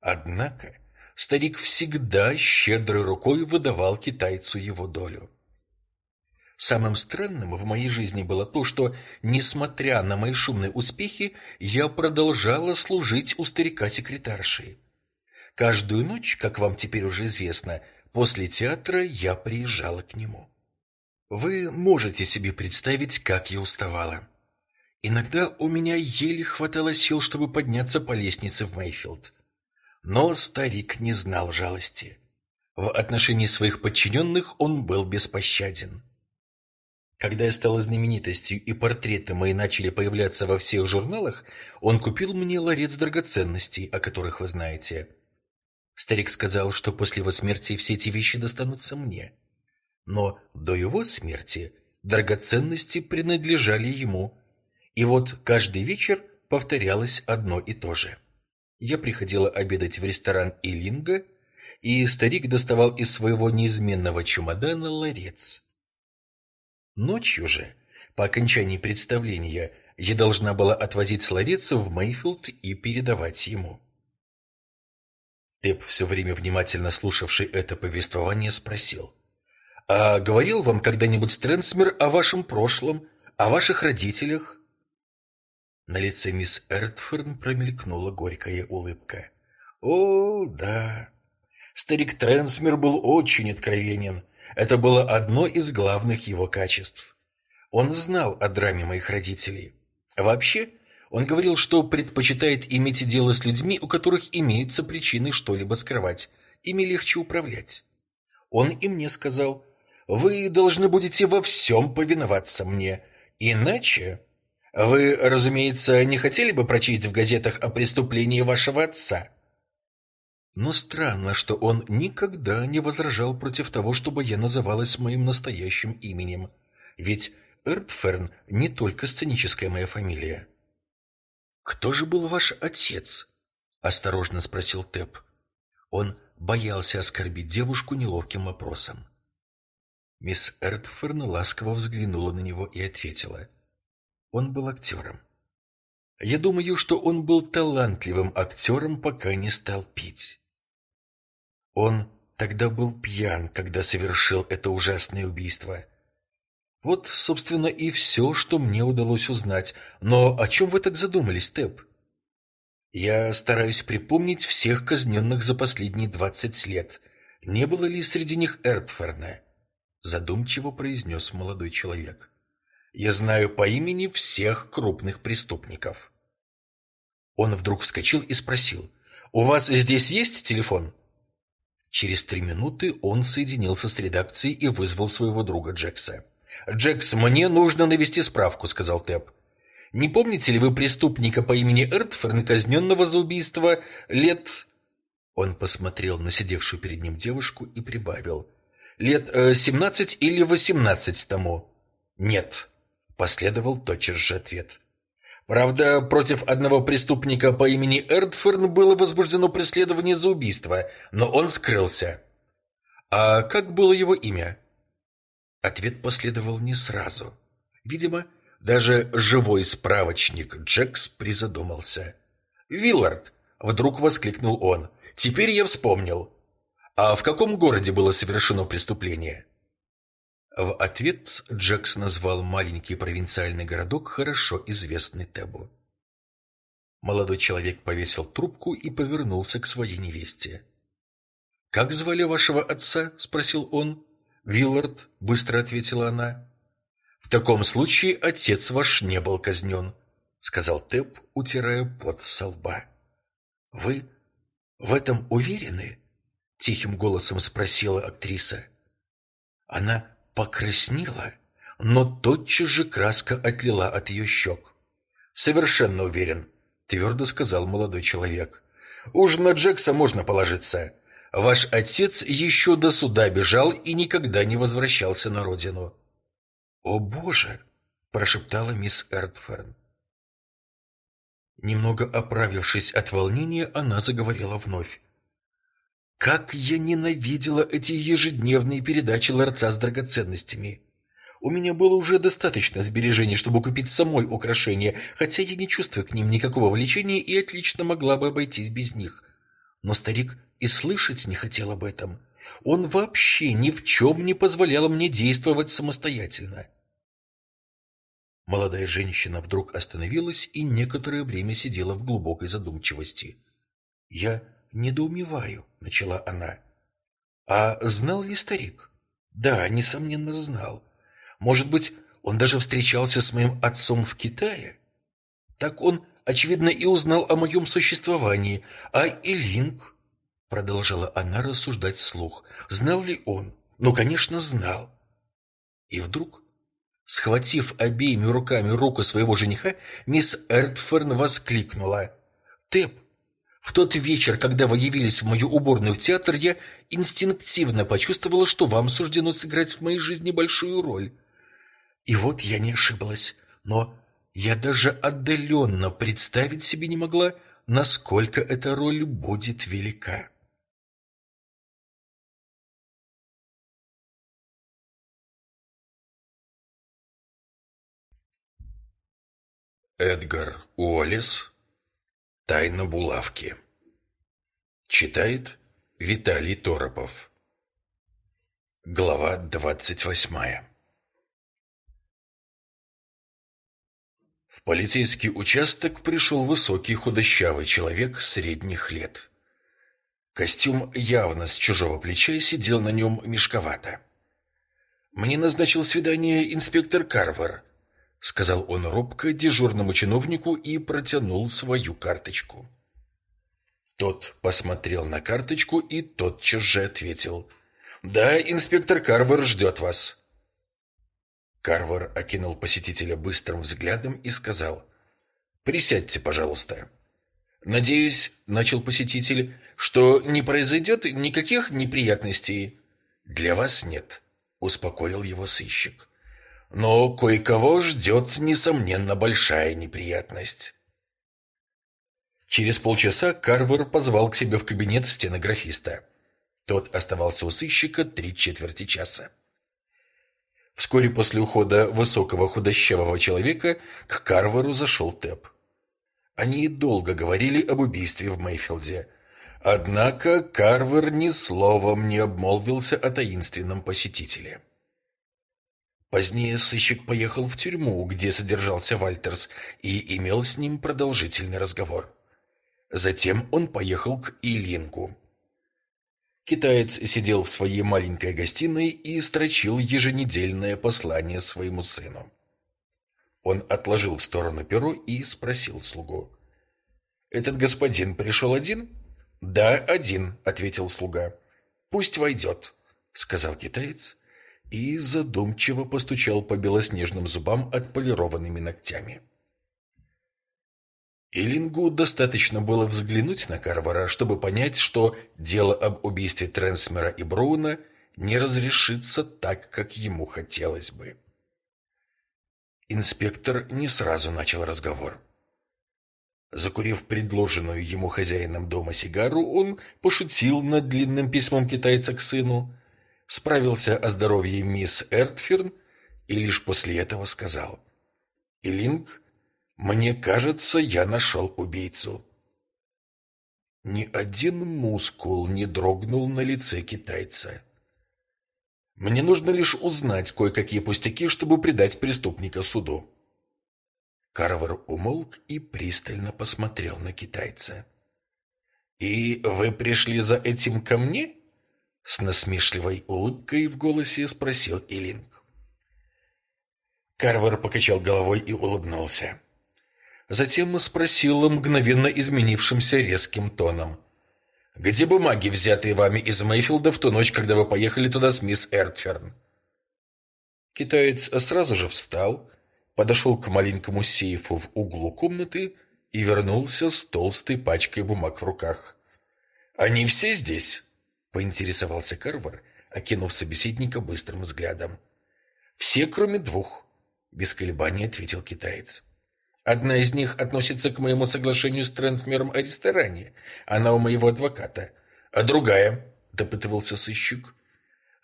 Однако старик всегда щедрой рукой выдавал китайцу его долю. Самым странным в моей жизни было то, что, несмотря на мои шумные успехи, я продолжала служить у старика секретаршей. Каждую ночь, как вам теперь уже известно, после театра я приезжала к нему. Вы можете себе представить, как я уставала. Иногда у меня еле хватало сил, чтобы подняться по лестнице в Мейфилд. Но старик не знал жалости. В отношении своих подчиненных он был беспощаден. Когда я стала знаменитостью и портреты мои начали появляться во всех журналах, он купил мне ларец драгоценностей, о которых вы знаете – Старик сказал, что после его смерти все эти вещи достанутся мне. Но до его смерти драгоценности принадлежали ему. И вот каждый вечер повторялось одно и то же. Я приходила обедать в ресторан Илинга, и старик доставал из своего неизменного чемодана ларец. Ночью же, по окончании представления, я должна была отвозить ларец в Мейфилд и передавать ему. Тэп, все время внимательно слушавший это повествование, спросил. «А говорил вам когда-нибудь Стрэнсмер о вашем прошлом, о ваших родителях?» На лице мисс Эртферн промелькнула горькая улыбка. «О, да. Старик Трансмер был очень откровенен. Это было одно из главных его качеств. Он знал о драме моих родителей. Вообще, он говорил, что предпочитает иметь дело с людьми, у которых имеются причины что-либо скрывать. Ими легче управлять. Он и мне сказал, «Вы должны будете во всем повиноваться мне, иначе...» «Вы, разумеется, не хотели бы прочесть в газетах о преступлении вашего отца?» Но странно, что он никогда не возражал против того, чтобы я называлась моим настоящим именем. Ведь Эртферн не только сценическая моя фамилия. «Кто же был ваш отец?» – осторожно спросил Тэп. Он боялся оскорбить девушку неловким вопросом. Мисс Эртферн ласково взглянула на него и ответила. Он был актером. Я думаю, что он был талантливым актером, пока не стал пить. Он тогда был пьян, когда совершил это ужасное убийство. Вот, собственно, и все, что мне удалось узнать. Но о чем вы так задумались, Тэп? Я стараюсь припомнить всех казненных за последние двадцать лет. Не было ли среди них Эртферна? Задумчиво произнес молодой человек. Я знаю по имени всех крупных преступников. Он вдруг вскочил и спросил. «У вас здесь есть телефон?» Через три минуты он соединился с редакцией и вызвал своего друга Джекса. «Джекс, мне нужно навести справку», — сказал Тэп. «Не помните ли вы преступника по имени Эртферн, казненного за убийство лет...» Он посмотрел на сидевшую перед ним девушку и прибавил. «Лет э, семнадцать или восемнадцать тому?» «Нет», — последовал тотчас же ответ. Правда, против одного преступника по имени Эртферн было возбуждено преследование за убийство, но он скрылся. А как было его имя? Ответ последовал не сразу. Видимо, даже живой справочник Джекс призадумался. «Виллард!» — вдруг воскликнул он. «Теперь я вспомнил. А в каком городе было совершено преступление?» В ответ Джекс назвал маленький провинциальный городок, хорошо известный Тебу. Молодой человек повесил трубку и повернулся к своей невесте. «Как звали вашего отца?» — спросил он. Виллард, быстро ответила она. В таком случае отец ваш не был казнен, сказал Тэп, утирая пот со лба. Вы в этом уверены? Тихим голосом спросила актриса. Она покраснела, но тотчас же краска отлила от ее щек. «Совершенно уверен», — твердо сказал молодой человек. «Уж на Джекса можно положиться. Ваш отец еще до суда бежал и никогда не возвращался на родину». «О, Боже!» — прошептала мисс Эрдферн. Немного оправившись от волнения, она заговорила вновь. «Как я ненавидела эти ежедневные передачи ларца с драгоценностями! У меня было уже достаточно сбережений, чтобы купить самой украшения, хотя я не чувствую к ним никакого влечения и отлично могла бы обойтись без них. Но старик и слышать не хотел об этом. Он вообще ни в чем не позволял мне действовать самостоятельно. Молодая женщина вдруг остановилась и некоторое время сидела в глубокой задумчивости. «Я недоумеваю», — начала она. «А знал ли старик?» «Да, несомненно, знал. Может быть, он даже встречался с моим отцом в Китае? Так он, очевидно, и узнал о моем существовании. А Илинг?» Продолжала она рассуждать вслух. «Знал ли он? Ну, конечно, знал». И вдруг Схватив обеими руками руку своего жениха, мисс Эртферн воскликнула. «Тэп, в тот вечер, когда вы явились в мою уборную в театр, я инстинктивно почувствовала, что вам суждено сыграть в моей жизни большую роль. И вот я не ошиблась, но я даже отдаленно представить себе не могла, насколько эта роль будет велика». Эдгар Уоллес Тайна булавки Читает Виталий Торопов Глава двадцать восьмая В полицейский участок пришел высокий худощавый человек средних лет. Костюм явно с чужого плеча сидел на нем мешковато. «Мне назначил свидание инспектор Карвер», — сказал он робко дежурному чиновнику и протянул свою карточку. Тот посмотрел на карточку и тотчас же ответил. «Да, инспектор Карвер ждет вас». Карвер окинул посетителя быстрым взглядом и сказал. «Присядьте, пожалуйста». «Надеюсь, — начал посетитель, — что не произойдет никаких неприятностей». «Для вас нет», — успокоил его сыщик. Но кое-кого ждет, несомненно, большая неприятность. Через полчаса Карвер позвал к себе в кабинет стенографиста. Тот оставался у сыщика три четверти часа. Вскоре после ухода высокого худощавого человека к Карверу зашел Тэп. Они долго говорили об убийстве в Мейфилде. Однако Карвер ни словом не обмолвился о таинственном посетителе. Позднее сыщик поехал в тюрьму, где содержался Вальтерс, и имел с ним продолжительный разговор. Затем он поехал к Илинку. Китаец сидел в своей маленькой гостиной и строчил еженедельное послание своему сыну. Он отложил в сторону перо и спросил слугу. «Этот господин пришел один?» «Да, один», — ответил слуга. «Пусть войдет», — сказал китаец и задумчиво постучал по белоснежным зубам отполированными ногтями. Илингу достаточно было взглянуть на Карвара, чтобы понять, что дело об убийстве Трансмера и Броуна не разрешится так, как ему хотелось бы. Инспектор не сразу начал разговор. Закурив предложенную ему хозяином дома сигару, он пошутил над длинным письмом китайца к сыну, справился о здоровье мисс Эртферн и лишь после этого сказал. «Илинг, мне кажется, я нашел убийцу». Ни один мускул не дрогнул на лице китайца. «Мне нужно лишь узнать кое-какие пустяки, чтобы предать преступника суду». Карвар умолк и пристально посмотрел на китайца. «И вы пришли за этим ко мне?» С насмешливой улыбкой в голосе спросил Илинг. Карвер покачал головой и улыбнулся. Затем спросил мгновенно изменившимся резким тоном. Где бумаги, взятые вами из Мейфилда в ту ночь, когда вы поехали туда с мисс Эртферн?» Китаец сразу же встал, подошел к маленькому сейфу в углу комнаты и вернулся с толстой пачкой бумаг в руках. «Они все здесь?» — поинтересовался Карвар, окинув собеседника быстрым взглядом. «Все, кроме двух», — без колебаний ответил китаец. «Одна из них относится к моему соглашению с Трансмером о ресторане. Она у моего адвоката. А другая?» — допытывался сыщик.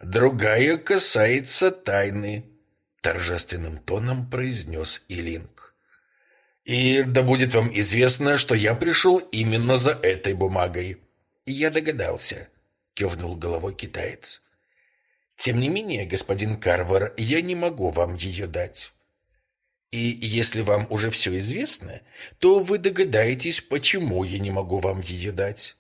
«Другая касается тайны», — торжественным тоном произнес Илинг. «И да будет вам известно, что я пришел именно за этой бумагой». «Я догадался», — кивнул головой китаец. «Тем не менее, господин Карвер, я не могу вам ее дать. И если вам уже все известно, то вы догадаетесь, почему я не могу вам ее дать».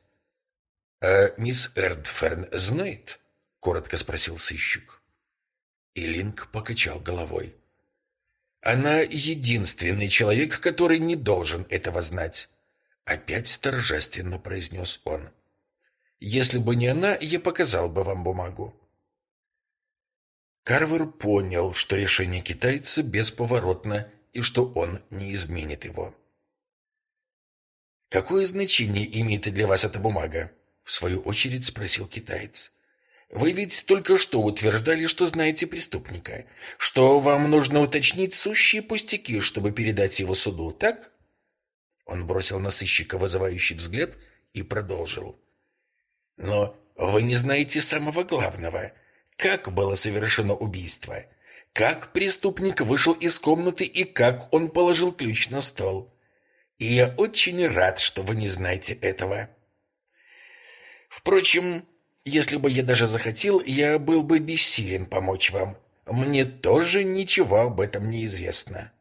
«А мисс Эрдферн знает?» — коротко спросил сыщик. И Линк покачал головой. Она единственный человек, который не должен этого знать. Опять торжественно произнес он. Если бы не она, я показал бы вам бумагу. Карвер понял, что решение китайца бесповоротно и что он не изменит его. «Какое значение имеет для вас эта бумага?» В свою очередь спросил китаец. Вы ведь только что утверждали, что знаете преступника, что вам нужно уточнить сущие пустяки, чтобы передать его суду, так? Он бросил на сыщика вызывающий взгляд и продолжил. Но вы не знаете самого главного. Как было совершено убийство? Как преступник вышел из комнаты и как он положил ключ на стол? И я очень рад, что вы не знаете этого. Впрочем, если бы я даже захотел, я был бы бессилен помочь вам. Мне тоже ничего об этом не известно.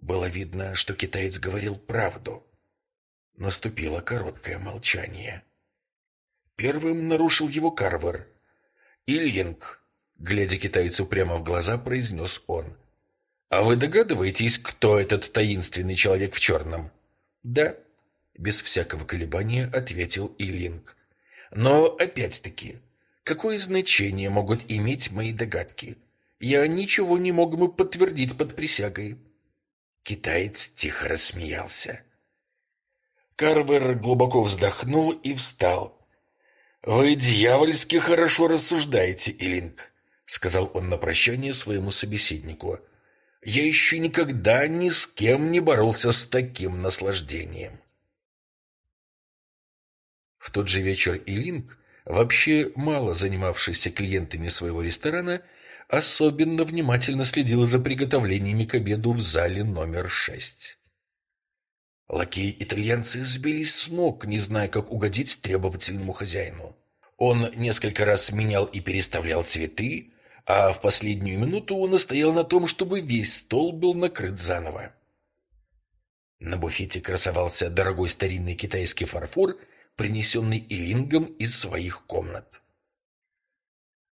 Было видно, что китаец говорил правду. Наступило короткое молчание. Первым нарушил его Карвер. И Линк, глядя китайцу прямо в глаза, произнес он. «А вы догадываетесь, кто этот таинственный человек в черном?» «Да», — без всякого колебания ответил Илинг. Но опять-таки, какое значение могут иметь мои догадки? Я ничего не мог бы подтвердить под присягой. Китаец тихо рассмеялся. Карвер глубоко вздохнул и встал. «Вы дьявольски хорошо рассуждаете, Илинг», — сказал он на прощание своему собеседнику. «Я еще никогда ни с кем не боролся с таким наслаждением». В тот же вечер Илинг, вообще мало занимавшийся клиентами своего ресторана, особенно внимательно следил за приготовлениями к обеду в зале номер шесть. Лакеи-итальянцы сбились с ног, не зная, как угодить требовательному хозяину. Он несколько раз менял и переставлял цветы, а в последнюю минуту он настоял на том, чтобы весь стол был накрыт заново. На буфете красовался дорогой старинный китайский фарфор – принесенный Илингом из своих комнат.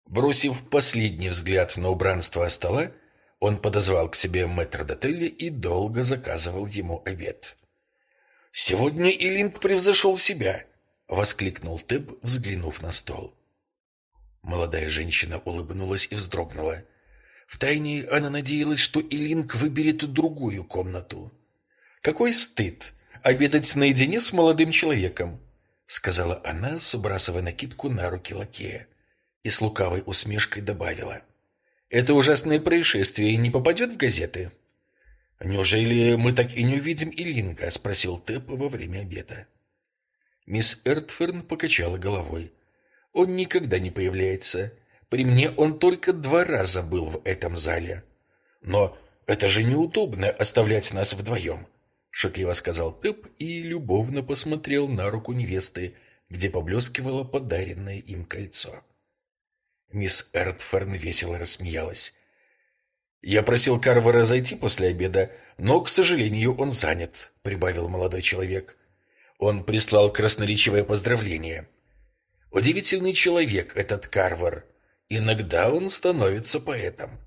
Бросив последний взгляд на убранство стола, он подозвал к себе мэтр-дотеля и долго заказывал ему обед. «Сегодня Илинг превзошел себя!» — воскликнул Теб, взглянув на стол. Молодая женщина улыбнулась и вздрогнула. Втайне она надеялась, что Илинг выберет другую комнату. «Какой стыд! Обедать наедине с молодым человеком!» сказала она, сбрасывая накидку на руки лакея. И с лукавой усмешкой добавила. «Это ужасное происшествие не попадет в газеты?» «Неужели мы так и не увидим Илинга?» — спросил Тэп во время обеда. Мисс Эртферн покачала головой. «Он никогда не появляется. При мне он только два раза был в этом зале. Но это же неудобно оставлять нас вдвоем. — шутливо сказал Тэп и любовно посмотрел на руку невесты, где поблескивало подаренное им кольцо. Мисс Эртферн весело рассмеялась. «Я просил Карвера зайти после обеда, но, к сожалению, он занят», — прибавил молодой человек. Он прислал красноречивое поздравление. «Удивительный человек этот Карвер. Иногда он становится поэтом».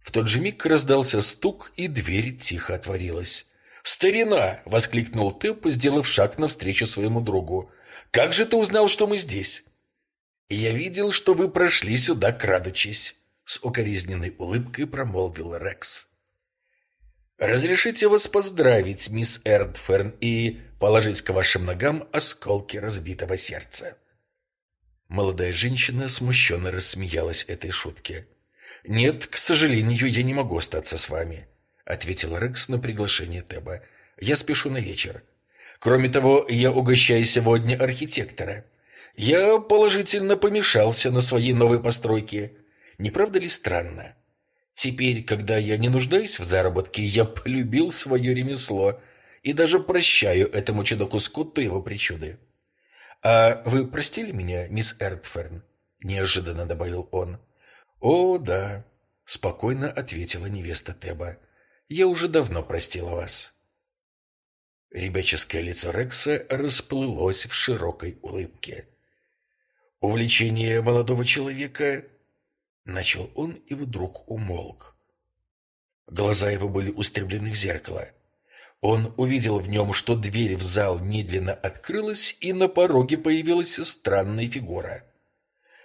В тот же миг раздался стук, и дверь тихо отворилась. «Старина!» — воскликнул Тэп, сделав шаг навстречу своему другу. «Как же ты узнал, что мы здесь?» «Я видел, что вы прошли сюда, крадучись», — с укоризненной улыбкой промолвил Рекс. «Разрешите вас поздравить, мисс Эрдферн, и положить к вашим ногам осколки разбитого сердца». Молодая женщина смущенно рассмеялась этой шутке. «Нет, к сожалению, я не могу остаться с вами ответил Рекс на приглашение Теба. Я спешу на вечер. Кроме того, я угощаю сегодня архитектора. Я положительно помешался на своей новой постройке. Не правда ли странно? Теперь, когда я не нуждаюсь в заработке, я полюбил свое ремесло и даже прощаю этому чудаку Скотту его причуды. «А вы простили меня, мисс Эртферн?» — неожиданно добавил он. «О, да», — спокойно ответила невеста Теба. Я уже давно простила вас». Ребяческое лицо Рекса расплылось в широкой улыбке. «Увлечение молодого человека...» Начал он и вдруг умолк. Глаза его были устремлены в зеркало. Он увидел в нем, что дверь в зал медленно открылась, и на пороге появилась странная фигура.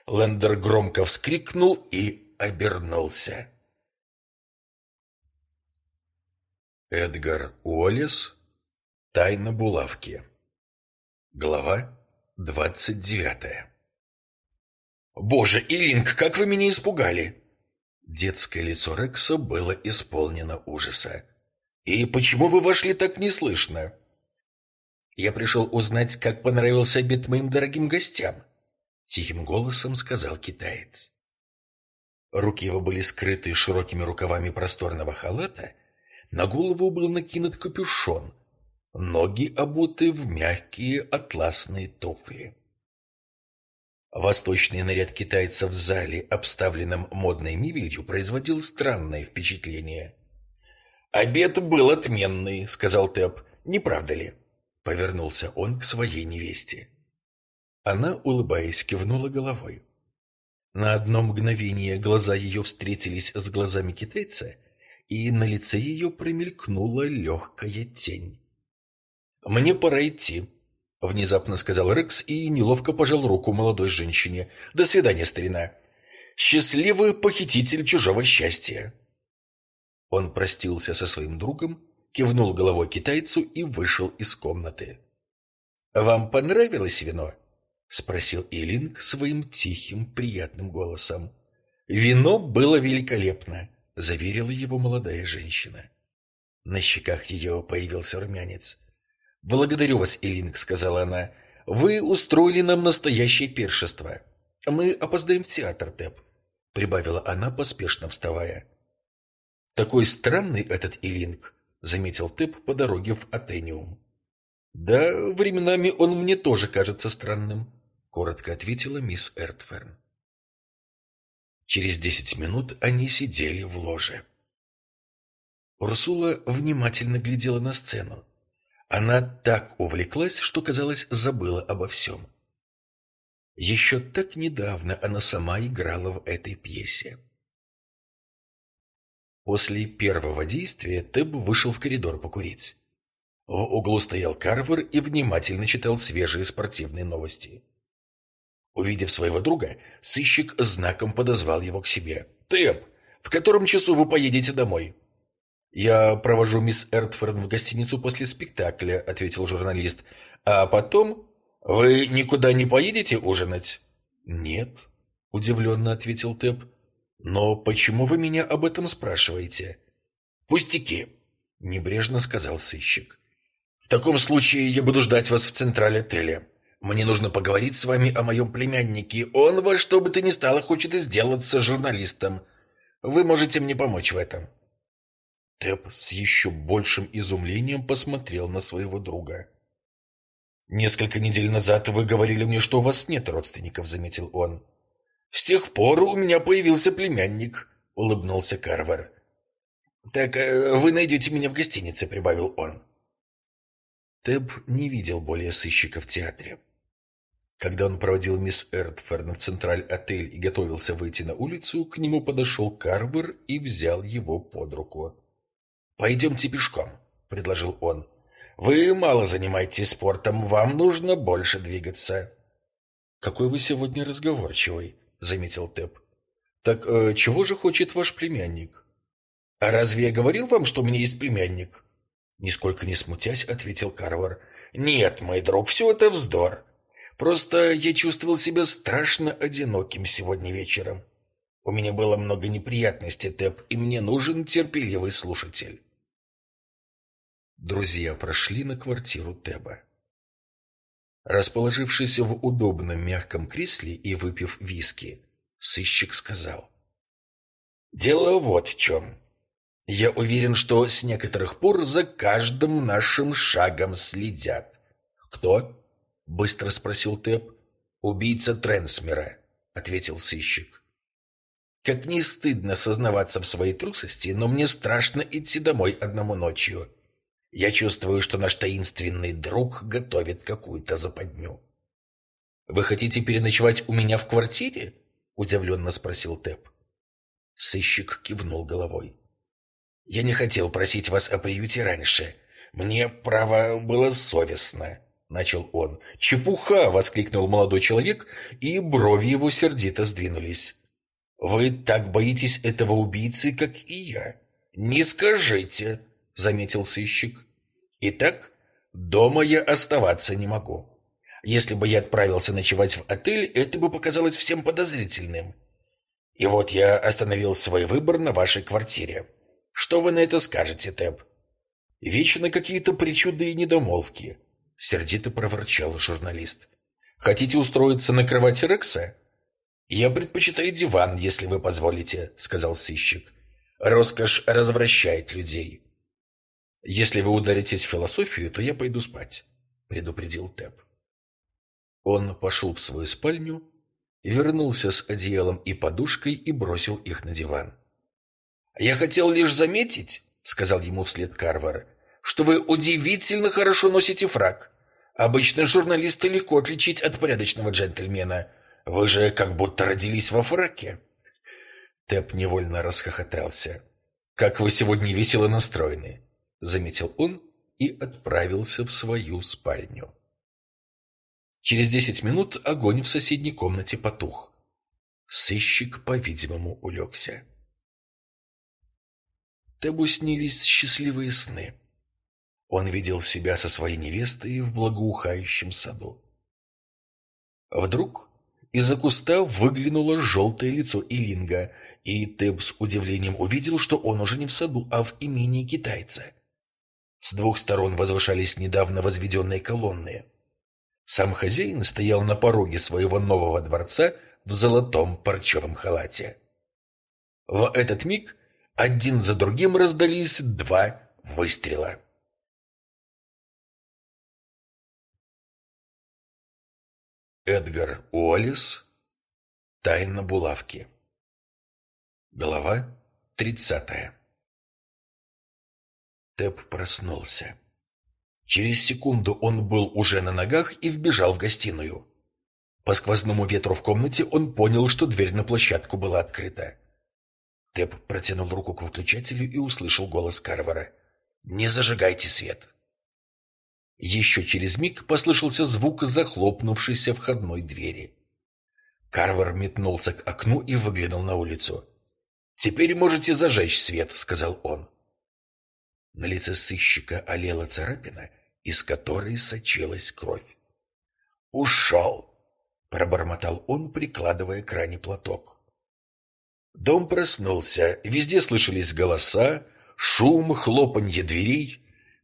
Лендер громко вскрикнул и обернулся. Эдгар Уоллес Тайна булавки Глава двадцать девятая «Боже, Илинг, как вы меня испугали!» Детское лицо Рекса было исполнено ужаса. «И почему вы вошли так неслышно?» «Я пришел узнать, как понравился обед моим дорогим гостям», — тихим голосом сказал китаец. Руки его были скрыты широкими рукавами просторного халата, на голову был накинут капюшон, ноги обуты в мягкие атласные туфли. Восточный наряд китайца в зале, обставленном модной мебелью, производил странное впечатление. «Обед был отменный», — сказал Тэп. «Не правда ли?» Повернулся он к своей невесте. Она, улыбаясь, кивнула головой. На одно мгновение глаза ее встретились с глазами китайца, и на лице ее промелькнула легкая тень. «Мне пора идти», — внезапно сказал Рекс и неловко пожал руку молодой женщине. «До свидания, старина. Счастливый похититель чужого счастья». Он простился со своим другом, кивнул головой китайцу и вышел из комнаты. «Вам понравилось вино?» — спросил Илинг своим тихим, приятным голосом. «Вино было великолепно. — заверила его молодая женщина. На щеках ее появился румянец. «Благодарю вас, Илинг», — сказала она. «Вы устроили нам настоящее пиршество. Мы опоздаем в театр, Тэп», — прибавила она, поспешно вставая. «Такой странный этот Илинг», — заметил Тэп по дороге в Атениум. «Да, временами он мне тоже кажется странным», — коротко ответила мисс Эртферн. Через десять минут они сидели в ложе. Урсула внимательно глядела на сцену. Она так увлеклась, что, казалось, забыла обо всем. Еще так недавно она сама играла в этой пьесе. После первого действия Теб вышел в коридор покурить. В углу стоял Карвер и внимательно читал свежие спортивные новости. Увидев своего друга, сыщик знаком подозвал его к себе. «Тэп, в котором часу вы поедете домой?» «Я провожу мисс Эртфорд в гостиницу после спектакля», — ответил журналист. «А потом...» «Вы никуда не поедете ужинать?» «Нет», — удивленно ответил Тэп. «Но почему вы меня об этом спрашиваете?» «Пустяки», — небрежно сказал сыщик. «В таком случае я буду ждать вас в централе отеля. Мне нужно поговорить с вами о моем племяннике. Он во что бы то ни стало хочет сделаться журналистом. Вы можете мне помочь в этом». Тэп с еще большим изумлением посмотрел на своего друга. «Несколько недель назад вы говорили мне, что у вас нет родственников», — заметил он. «С тех пор у меня появился племянник», — улыбнулся Карвер. «Так э, вы найдете меня в гостинице», — прибавил он. Тэб не видел более сыщика в театре. Когда он проводил мисс Эртферн в Централь-отель и готовился выйти на улицу, к нему подошел Карвер и взял его под руку. «Пойдемте пешком», — предложил он. «Вы мало занимаетесь спортом, вам нужно больше двигаться». «Какой вы сегодня разговорчивый», — заметил Тэп. «Так э, чего же хочет ваш племянник?» «А разве я говорил вам, что у меня есть племянник?» Нисколько не смутясь, ответил Карвар. «Нет, мой друг, все это вздор. Просто я чувствовал себя страшно одиноким сегодня вечером. У меня было много неприятностей, Тэп, и мне нужен терпеливый слушатель». Друзья прошли на квартиру Теба. Расположившись в удобном мягком кресле и выпив виски, сыщик сказал. «Дело вот в чем. Я уверен, что с некоторых пор за каждым нашим шагом следят. Кто? Быстро спросил Тэп. Убийца Трансмера, ответил сыщик. Как не стыдно сознаваться в своей трусости, но мне страшно идти домой одному ночью. Я чувствую, что наш таинственный друг готовит какую-то западню. «Вы хотите переночевать у меня в квартире?» — удивленно спросил Тэп. Сыщик кивнул головой. Я не хотел просить вас о приюте раньше. Мне, право, было совестно, начал он. Чепуха, воскликнул молодой человек, и брови его сердито сдвинулись. Вы так боитесь этого убийцы, как и я. Не скажите, заметил сыщик. Итак, дома я оставаться не могу. Если бы я отправился ночевать в отель, это бы показалось всем подозрительным. И вот я остановил свой выбор на вашей квартире. Что вы на это скажете, Тэб? Вечно какие-то причуды и недомолвки, сердито проворчал журналист. Хотите устроиться на кровати Рекса? Я предпочитаю диван, если вы позволите, сказал сыщик. Роскошь развращает людей. Если вы ударитесь в философию, то я пойду спать, предупредил Тэб. Он пошел в свою спальню, вернулся с одеялом и подушкой и бросил их на диван. «Я хотел лишь заметить», — сказал ему вслед Карвар, «что вы удивительно хорошо носите фраг. Обычно журналисты легко отличить от порядочного джентльмена. Вы же как будто родились во фраке». Тэп невольно расхохотался. «Как вы сегодня весело настроены», — заметил он и отправился в свою спальню. Через десять минут огонь в соседней комнате потух. Сыщик, по-видимому, улегся. Тебу снились счастливые сны. Он видел себя со своей невестой в благоухающем саду. Вдруг из-за куста выглянуло желтое лицо Илинга, и Теб с удивлением увидел, что он уже не в саду, а в имении китайца. С двух сторон возвышались недавно возведенные колонны. Сам хозяин стоял на пороге своего нового дворца в золотом парчевом халате. В этот миг один за другим раздались два выстрела. Эдгар Уоллес Тайна булавки Глава тридцатая Тэп проснулся. Через секунду он был уже на ногах и вбежал в гостиную. По сквозному ветру в комнате он понял, что дверь на площадку была открыта. Тэп протянул руку к выключателю и услышал голос Карвара. «Не зажигайте свет!» Еще через миг послышался звук захлопнувшейся входной двери. Карвар метнулся к окну и выглянул на улицу. «Теперь можете зажечь свет», — сказал он. На лице сыщика олела царапина, из которой сочилась кровь. «Ушел!» — пробормотал он, прикладывая к ране платок. Дом проснулся, везде слышались голоса, шум, хлопанье дверей.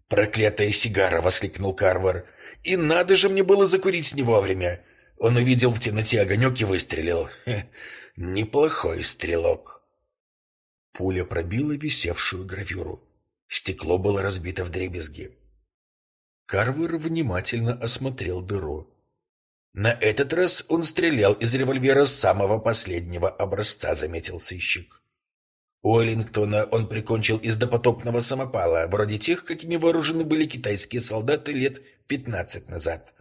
«Проклятая сигара!» — воскликнул Карвар. «И надо же мне было закурить не вовремя!» Он увидел в темноте огонек и выстрелил. Хе, неплохой стрелок. Пуля пробила висевшую гравюру. Стекло было разбито в дребезги. Карвер внимательно осмотрел дыру. На этот раз он стрелял из револьвера самого последнего образца, заметил сыщик. Уэллингтона он прикончил из допотопного самопала, вроде тех, какими вооружены были китайские солдаты лет пятнадцать назад.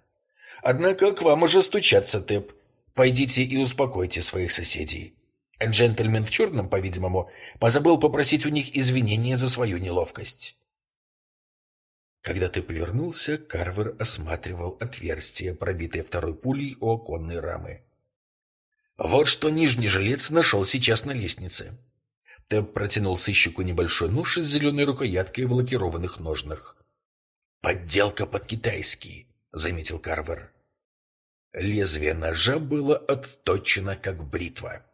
Однако к вам уже стучатся, Тэп. Пойдите и успокойте своих соседей. Джентльмен в черном, по-видимому, позабыл попросить у них извинения за свою неловкость. Когда ты повернулся, Карвер осматривал отверстие, пробитое второй пулей у оконной рамы. Вот что нижний жилец нашел сейчас на лестнице. Тэп протянул сыщику небольшой нож с зеленой рукояткой в лакированных ножнах. «Подделка под-китайски», — заметил Карвер. Лезвие ножа было отточено, как бритва.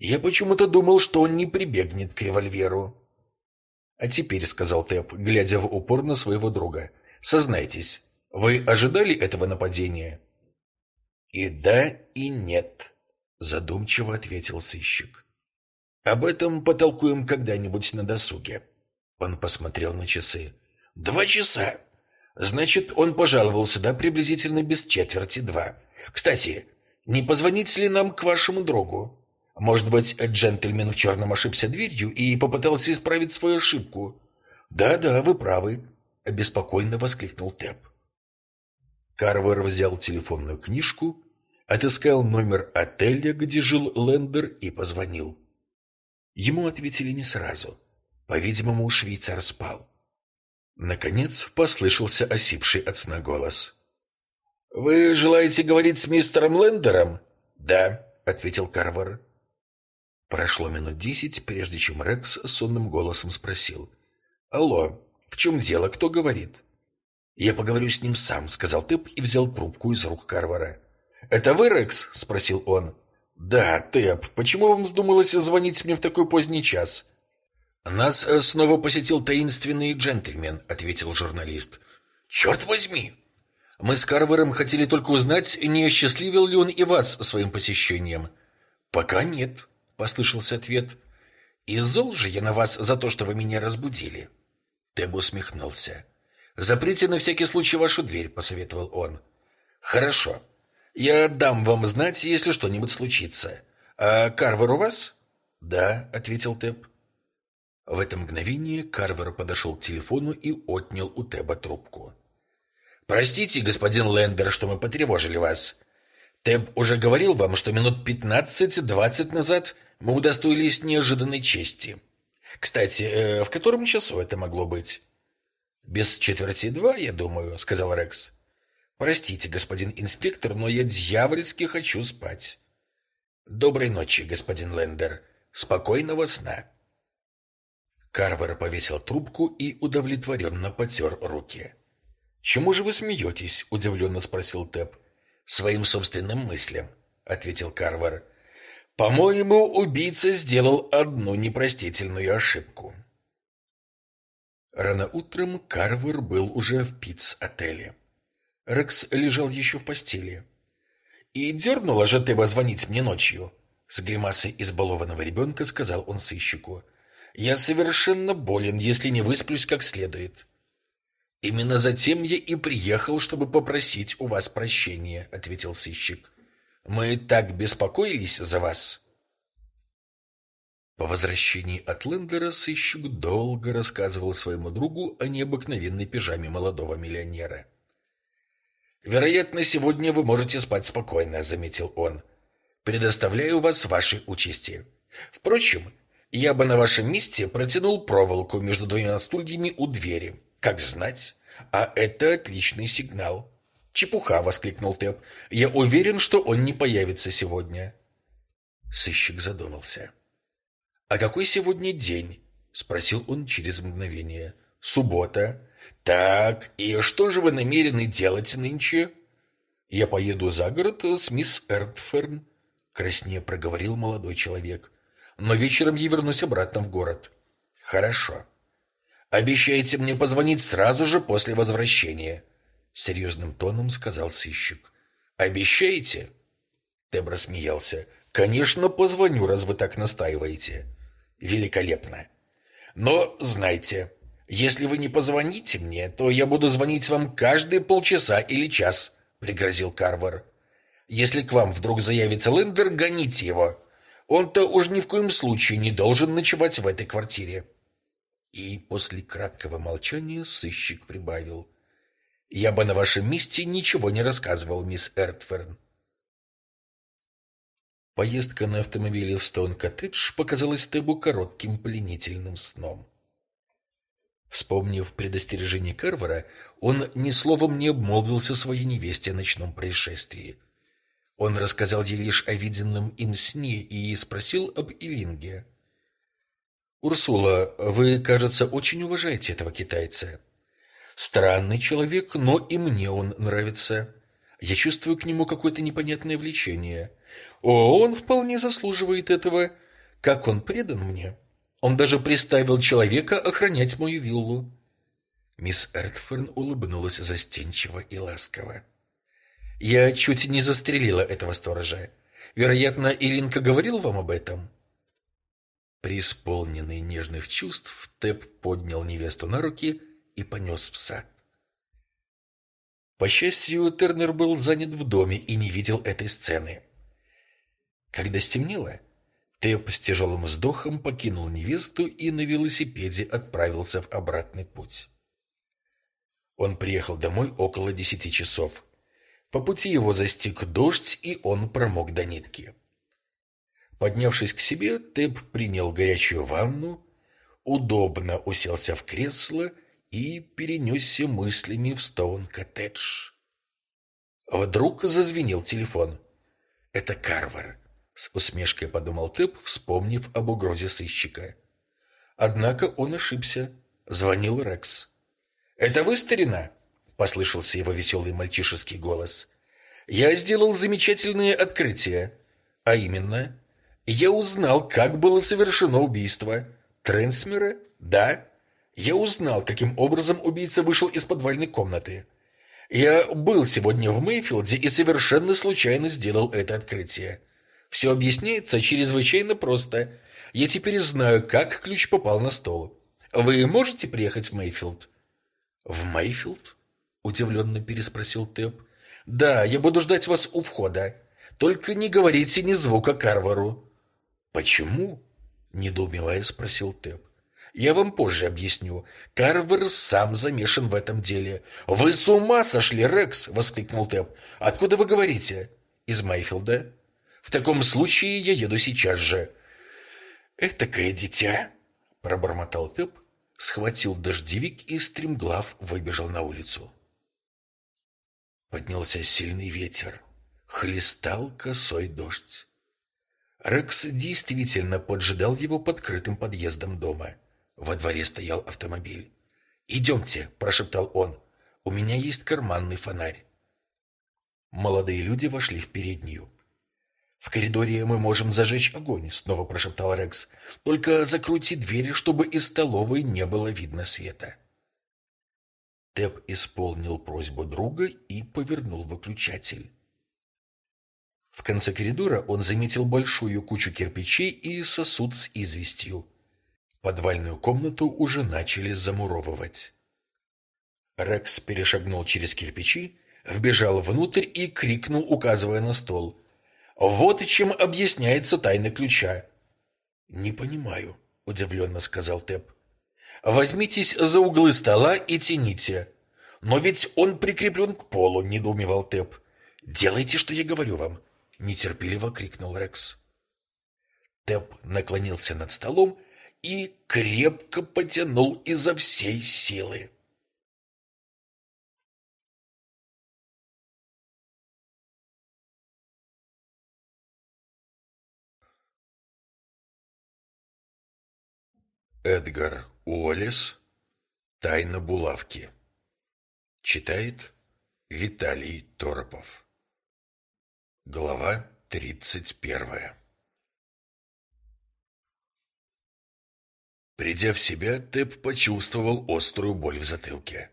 «Я почему-то думал, что он не прибегнет к револьверу». «А теперь», — сказал Тэп, глядя в упор на своего друга, — «сознайтесь, вы ожидали этого нападения?» «И да, и нет», — задумчиво ответил сыщик. «Об этом потолкуем когда-нибудь на досуге». Он посмотрел на часы. «Два часа. Значит, он пожаловал сюда приблизительно без четверти два. Кстати, не позвонить ли нам к вашему другу? Может быть, джентльмен в черном ошибся дверью и попытался исправить свою ошибку? Да-да, вы правы, обеспокоенно воскликнул Тэп. Карвер взял телефонную книжку, отыскал номер отеля, где жил Лендер, и позвонил. Ему ответили не сразу. По-видимому, швейцар спал. Наконец послышался осипший от сна голос. «Вы желаете говорить с мистером Лендером?» «Да», — ответил Карвер. Прошло минут десять, прежде чем Рекс сонным голосом спросил. «Алло, в чем дело? Кто говорит?» «Я поговорю с ним сам», — сказал Тэп и взял трубку из рук Карвера. «Это вы, Рекс?» — спросил он. «Да, Тэп. Почему вам вздумалось звонить мне в такой поздний час?» «Нас снова посетил таинственный джентльмен», — ответил журналист. «Черт возьми!» «Мы с Карвером хотели только узнать, не осчастливил ли он и вас своим посещением». «Пока нет», — послышался ответ. «И зол же я на вас за то, что вы меня разбудили». Теб усмехнулся. «Заприте на всякий случай вашу дверь», — посоветовал он. «Хорошо. Я дам вам знать, если что-нибудь случится. А Карвер у вас?» «Да», — ответил Теб. В это мгновение Карвер подошел к телефону и отнял у Теба трубку. «Простите, господин Лендер, что мы потревожили вас. Теб уже говорил вам, что минут пятнадцать-двадцать назад мы удостоились неожиданной чести. Кстати, э, в котором часу это могло быть?» «Без четверти два, я думаю», — сказал Рекс. «Простите, господин инспектор, но я дьявольски хочу спать». «Доброй ночи, господин Лендер. Спокойного сна». Карвер повесил трубку и удовлетворенно потер руки. «Чему же вы смеетесь?» – удивленно спросил Тэп. «Своим собственным мыслям», – ответил Карвер. «По-моему, убийца сделал одну непростительную ошибку». Рано утром Карвер был уже в Питц-отеле. Рекс лежал еще в постели. «И дернула же Теба звонить мне ночью», — с гримасой избалованного ребенка сказал он сыщику. Я совершенно болен, если не высплюсь как следует. Именно затем я и приехал, чтобы попросить у вас прощения, ответил сыщик. Мы так беспокоились за вас. По возвращении от Лендера сыщик долго рассказывал своему другу о необыкновенной пижаме молодого миллионера. «Вероятно, сегодня вы можете спать спокойно», — заметил он. «Предоставляю вас вашей участи. Впрочем, я бы на вашем месте протянул проволоку между двумя стульями у двери. Как знать. А это отличный сигнал. Чепуха, воскликнул Тэп. Я уверен, что он не появится сегодня. Сыщик задумался. А какой сегодня день? спросил он через мгновение. Суббота. Так, и что же вы намерены делать нынче? Я поеду за город с мисс Эртферн, краснее проговорил молодой человек но вечером я вернусь обратно в город. Хорошо. Обещайте мне позвонить сразу же после возвращения, серьезным тоном сказал сыщик. Обещаете? Дебра смеялся. Конечно, позвоню, раз вы так настаиваете. Великолепно. Но знайте, если вы не позвоните мне, то я буду звонить вам каждые полчаса или час, пригрозил Карвер. Если к вам вдруг заявится Лендер, гоните его. Он-то уж ни в коем случае не должен ночевать в этой квартире. И после краткого молчания сыщик прибавил: "Я бы на вашем месте ничего не рассказывал, мисс Эртферн". Поездка на автомобиле в Стоун-коттедж показалась Тебу коротким пленительным сном. Вспомнив предостережение Карвара, он ни словом не обмолвился своей невесте о ночном происшествии. Он рассказал ей лишь о виденном им сне и спросил об Илинге. «Урсула, вы, кажется, очень уважаете этого китайца. Странный человек, но и мне он нравится. Я чувствую к нему какое-то непонятное влечение. О, он вполне заслуживает этого. Как он предан мне. Он даже приставил человека охранять мою виллу. Мисс Эртферн улыбнулась застенчиво и ласково. Я чуть не застрелила этого сторожа. Вероятно, Илинка говорил вам об этом. Преисполненный нежных чувств, Тэп поднял невесту на руки и понес в сад. По счастью, Тернер был занят в доме и не видел этой сцены. Когда стемнело, Тэп с тяжелым вздохом покинул невесту и на велосипеде отправился в обратный путь. Он приехал домой около десяти часов. По пути его застиг дождь, и он промок до нитки. Поднявшись к себе, Тэп принял горячую ванну, удобно уселся в кресло и перенесся мыслями в Стоун-коттедж. Вдруг зазвенел телефон. «Это Карвар», — с усмешкой подумал Тэп, вспомнив об угрозе сыщика. Однако он ошибся. Звонил Рекс. «Это вы, старина?» — послышался его веселый мальчишеский голос. «Я сделал замечательное открытие. А именно, я узнал, как было совершено убийство. Трансмера? Да. Я узнал, каким образом убийца вышел из подвальной комнаты. Я был сегодня в Мейфилде и совершенно случайно сделал это открытие. Все объясняется чрезвычайно просто. Я теперь знаю, как ключ попал на стол. Вы можете приехать в Мейфилд? В Мейфилд? Удивленно переспросил Тэп. Да, я буду ждать вас у входа. Только не говорите ни звука Карвару. Почему? Недоумевая спросил Тэп. Я вам позже объясню. Карвер сам замешан в этом деле. Вы с ума сошли, Рекс, воскликнул Тэп. Откуда вы говорите? Из Майфилда. В таком случае я еду сейчас же. Этакое дитя, пробормотал Тэп, схватил дождевик и стремглав выбежал на улицу. Поднялся сильный ветер, хлестал косой дождь. Рекс действительно поджидал его под крытым подъездом дома. Во дворе стоял автомобиль. «Идемте», – прошептал он, – «у меня есть карманный фонарь». Молодые люди вошли в переднюю. «В коридоре мы можем зажечь огонь», — снова прошептал Рекс. «Только закройте двери, чтобы из столовой не было видно света». Тэп исполнил просьбу друга и повернул выключатель. В конце коридора он заметил большую кучу кирпичей и сосуд с известью. Подвальную комнату уже начали замуровывать. Рекс перешагнул через кирпичи, вбежал внутрь и крикнул, указывая на стол. «Вот и чем объясняется тайна ключа». «Не понимаю», — удивленно сказал Тэп. «Возьмитесь за углы стола и тяните». «Но ведь он прикреплен к полу», — недоумевал Тэп. «Делайте, что я говорю вам», — нетерпеливо крикнул Рекс. Тэп наклонился над столом и крепко потянул изо всей силы. Эдгар Уоллес «Тайна булавки» Читает Виталий Торопов Глава тридцать первая Придя в себя, Тэп почувствовал острую боль в затылке.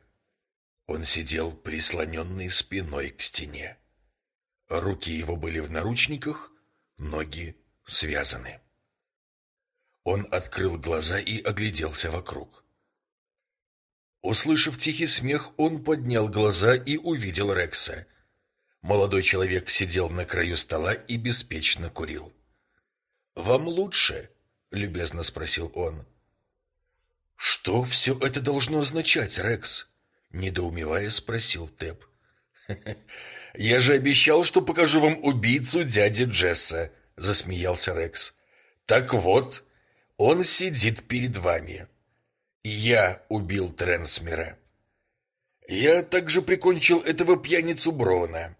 Он сидел прислоненный спиной к стене. Руки его были в наручниках, ноги связаны. Он открыл глаза и огляделся вокруг. Услышав тихий смех, он поднял глаза и увидел Рекса. Молодой человек сидел на краю стола и беспечно курил. «Вам лучше?» — любезно спросил он. «Что все это должно означать, Рекс?» — недоумевая спросил Тэп. «Я же обещал, что покажу вам убийцу дяди Джесса», — засмеялся Рекс. «Так вот, он сидит перед вами». Я убил Трансмера. Я также прикончил этого пьяницу Брона.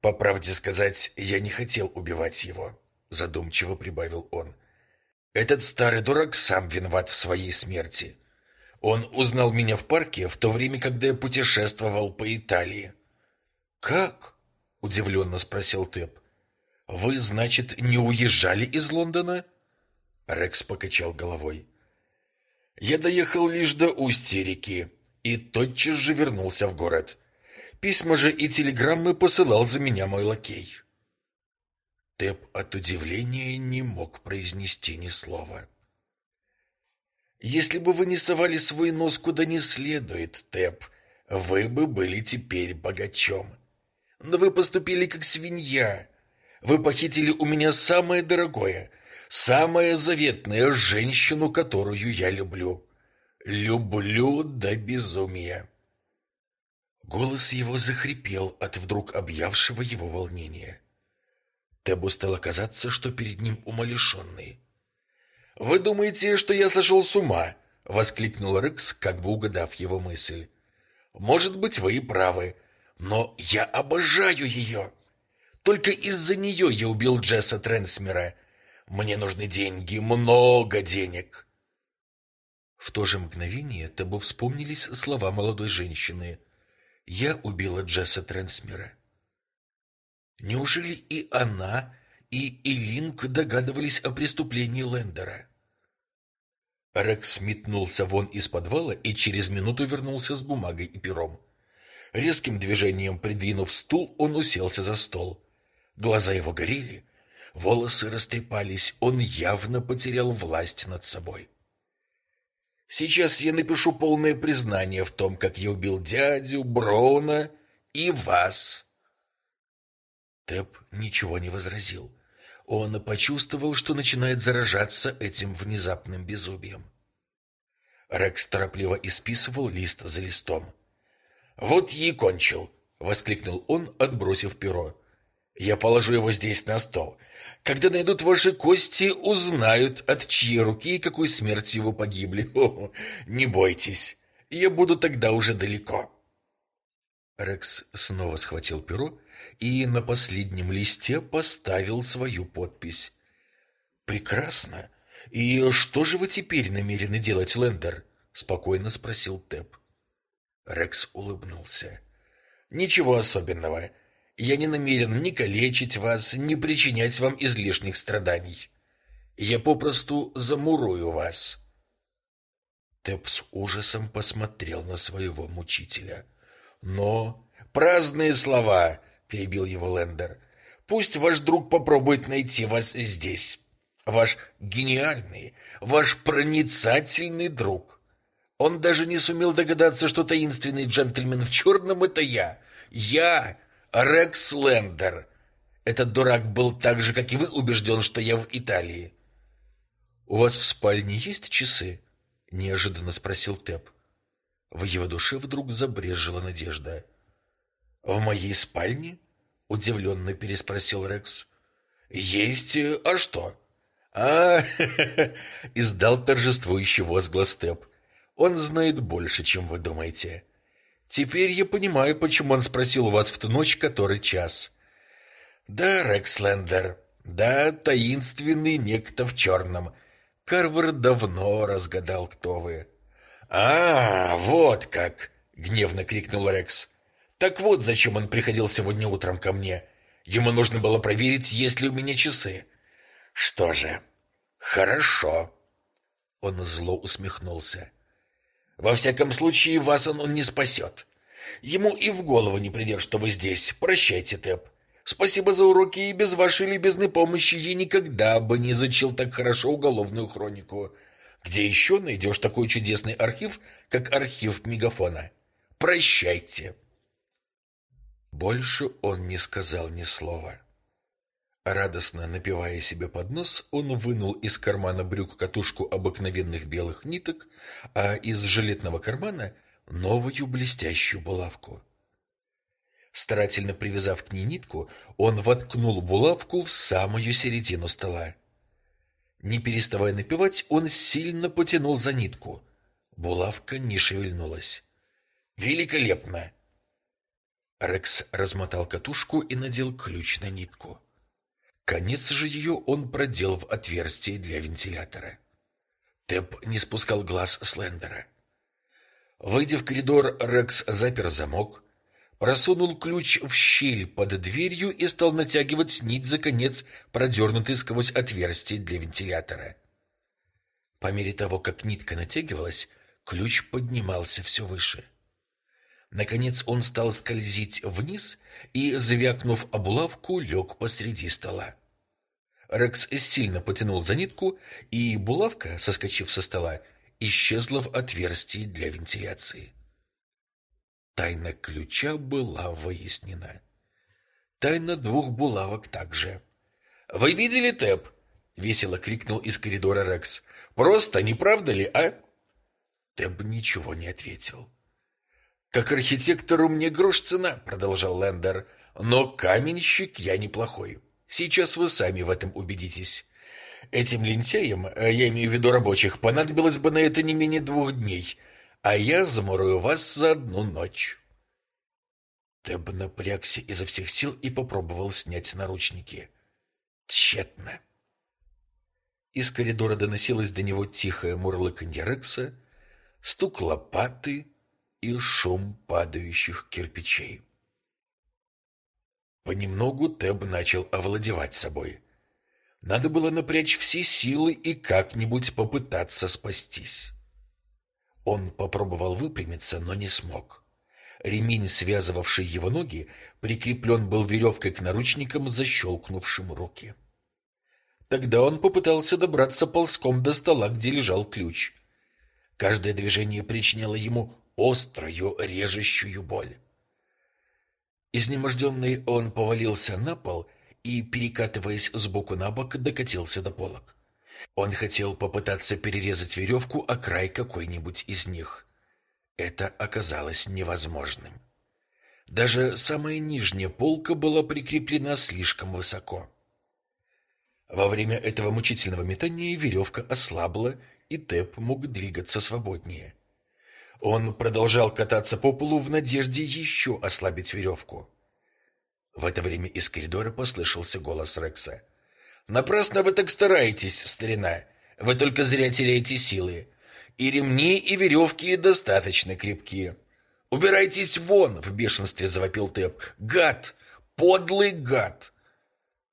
По правде сказать, я не хотел убивать его, задумчиво прибавил он. Этот старый дурак сам виноват в своей смерти. Он узнал меня в парке в то время, когда я путешествовал по Италии. Как? удивленно спросил Тэп. Вы, значит, не уезжали из Лондона? Рекс покачал головой. Я доехал лишь до устья реки и тотчас же вернулся в город. Письма же и телеграммы посылал за меня мой лакей. Тэп от удивления не мог произнести ни слова. Если бы вы не совали свой нос куда не следует, Тэп, вы бы были теперь богачом. Но вы поступили как свинья. Вы похитили у меня самое дорогое, самое заветное женщину, которую я люблю. Люблю до безумия. Голос его захрипел от вдруг объявшего его волнения. Тебу стало казаться, что перед ним умалишенный. «Вы думаете, что я сошел с ума?» — воскликнул Рекс, как бы угадав его мысль. «Может быть, вы и правы, но я обожаю ее. Только из-за нее я убил Джесса Трансмера. Мне нужны деньги, много денег». В то же мгновение Тебу вспомнились слова молодой женщины. «Я убила Джесса Трансмера». Неужели и она, и Илинг догадывались о преступлении Лендера? Рекс метнулся вон из подвала и через минуту вернулся с бумагой и пером. Резким движением придвинув стул, он уселся за стол. Глаза его горели, волосы растрепались, он явно потерял власть над собой. Сейчас я напишу полное признание в том, как я убил дядю, Брона и вас. Тэп ничего не возразил. Он почувствовал, что начинает заражаться этим внезапным безумием. Рекс торопливо исписывал лист за листом. «Вот и кончил!» — воскликнул он, отбросив перо. «Я положу его здесь на стол. Когда найдут ваши кости, узнают, от чьей руки и какой смертью вы погибли. О, не бойтесь, я буду тогда уже далеко». Рекс снова схватил перо и на последнем листе поставил свою подпись. Прекрасно. И что же вы теперь намерены делать, Лендер? спокойно спросил Тэп. Рекс улыбнулся. Ничего особенного. Я не намерен ни калечить вас, ни причинять вам излишних страданий. Я попросту замурую вас. Тэп с ужасом посмотрел на своего мучителя. Но праздные слова, перебил его Лендер. Пусть ваш друг попробует найти вас здесь. Ваш гениальный, ваш проницательный друг. Он даже не сумел догадаться, что таинственный джентльмен в черном — это я. Я, Рекс Лендер. Этот дурак был так же, как и вы, убежден, что я в Италии. «У вас в спальне есть часы?» — неожиданно спросил Тэп. В его душе вдруг забрежила надежда. «В моей спальне?» — удивленно переспросил Рекс. «Есть, а что?» а издал торжествующий возглас Степ. «Он знает больше, чем вы думаете. Теперь я понимаю, почему он спросил вас в ту ночь, который час». «Да, Рекслендер, да, таинственный некто в черном. Карвер давно разгадал, кто вы». «А, вот как!» — гневно крикнул Рекс. Так вот, зачем он приходил сегодня утром ко мне. Ему нужно было проверить, есть ли у меня часы. Что же, хорошо. Он зло усмехнулся. Во всяком случае, вас он, он не спасет. Ему и в голову не придет, что вы здесь. Прощайте, Тэп. Спасибо за уроки, и без вашей любезной помощи я никогда бы не изучил так хорошо уголовную хронику. Где еще найдешь такой чудесный архив, как архив Мегафона? Прощайте. Больше он не сказал ни слова. Радостно напивая себе под нос, он вынул из кармана брюк катушку обыкновенных белых ниток, а из жилетного кармана новую блестящую булавку. Старательно привязав к ней нитку, он воткнул булавку в самую середину стола. Не переставая напевать, он сильно потянул за нитку. Булавка не шевельнулась. «Великолепно!» Рекс размотал катушку и надел ключ на нитку. Конец же ее он продел в отверстие для вентилятора. Тэп не спускал глаз с Лендера. Выйдя в коридор, Рекс запер замок, просунул ключ в щель под дверью и стал натягивать нить за конец, продернутый сквозь отверстие для вентилятора. По мере того, как нитка натягивалась, ключ поднимался все выше. Наконец он стал скользить вниз и, звякнув об булавку, лег посреди стола. Рекс сильно потянул за нитку, и булавка, соскочив со стола, исчезла в отверстии для вентиляции. Тайна ключа была выяснена. Тайна двух булавок также. «Вы видели Тэп?» — весело крикнул из коридора Рекс. «Просто, не правда ли, а?» Тэп ничего не ответил. «Как архитектору мне грош цена», — продолжал Лендер, «но каменщик я неплохой. Сейчас вы сами в этом убедитесь. Этим лентяям, э, я имею в виду рабочих, понадобилось бы на это не менее двух дней, а я замурую вас за одну ночь». Теб напрягся изо всех сил и попробовал снять наручники. Тщетно. Из коридора доносилось до него тихое мурлыканье Рекса, стук лопаты — и шум падающих кирпичей. Понемногу Тэб начал овладевать собой. Надо было напрячь все силы и как-нибудь попытаться спастись. Он попробовал выпрямиться, но не смог. Ремень, связывавший его ноги, прикреплен был веревкой к наручникам, защелкнувшим руки. Тогда он попытался добраться ползком до стола, где лежал ключ. Каждое движение причиняло ему острую, режущую боль. Изнеможденный он повалился на пол и, перекатываясь с боку на бок, докатился до полок. Он хотел попытаться перерезать веревку о край какой-нибудь из них. Это оказалось невозможным. Даже самая нижняя полка была прикреплена слишком высоко. Во время этого мучительного метания веревка ослабла, и Тэп мог двигаться свободнее. Он продолжал кататься по полу в надежде еще ослабить веревку. В это время из коридора послышался голос Рекса. «Напрасно вы так стараетесь, старина. Вы только зря теряете силы. И ремни, и веревки достаточно крепкие. Убирайтесь вон!» — в бешенстве завопил Тэп. «Гад! Подлый гад!»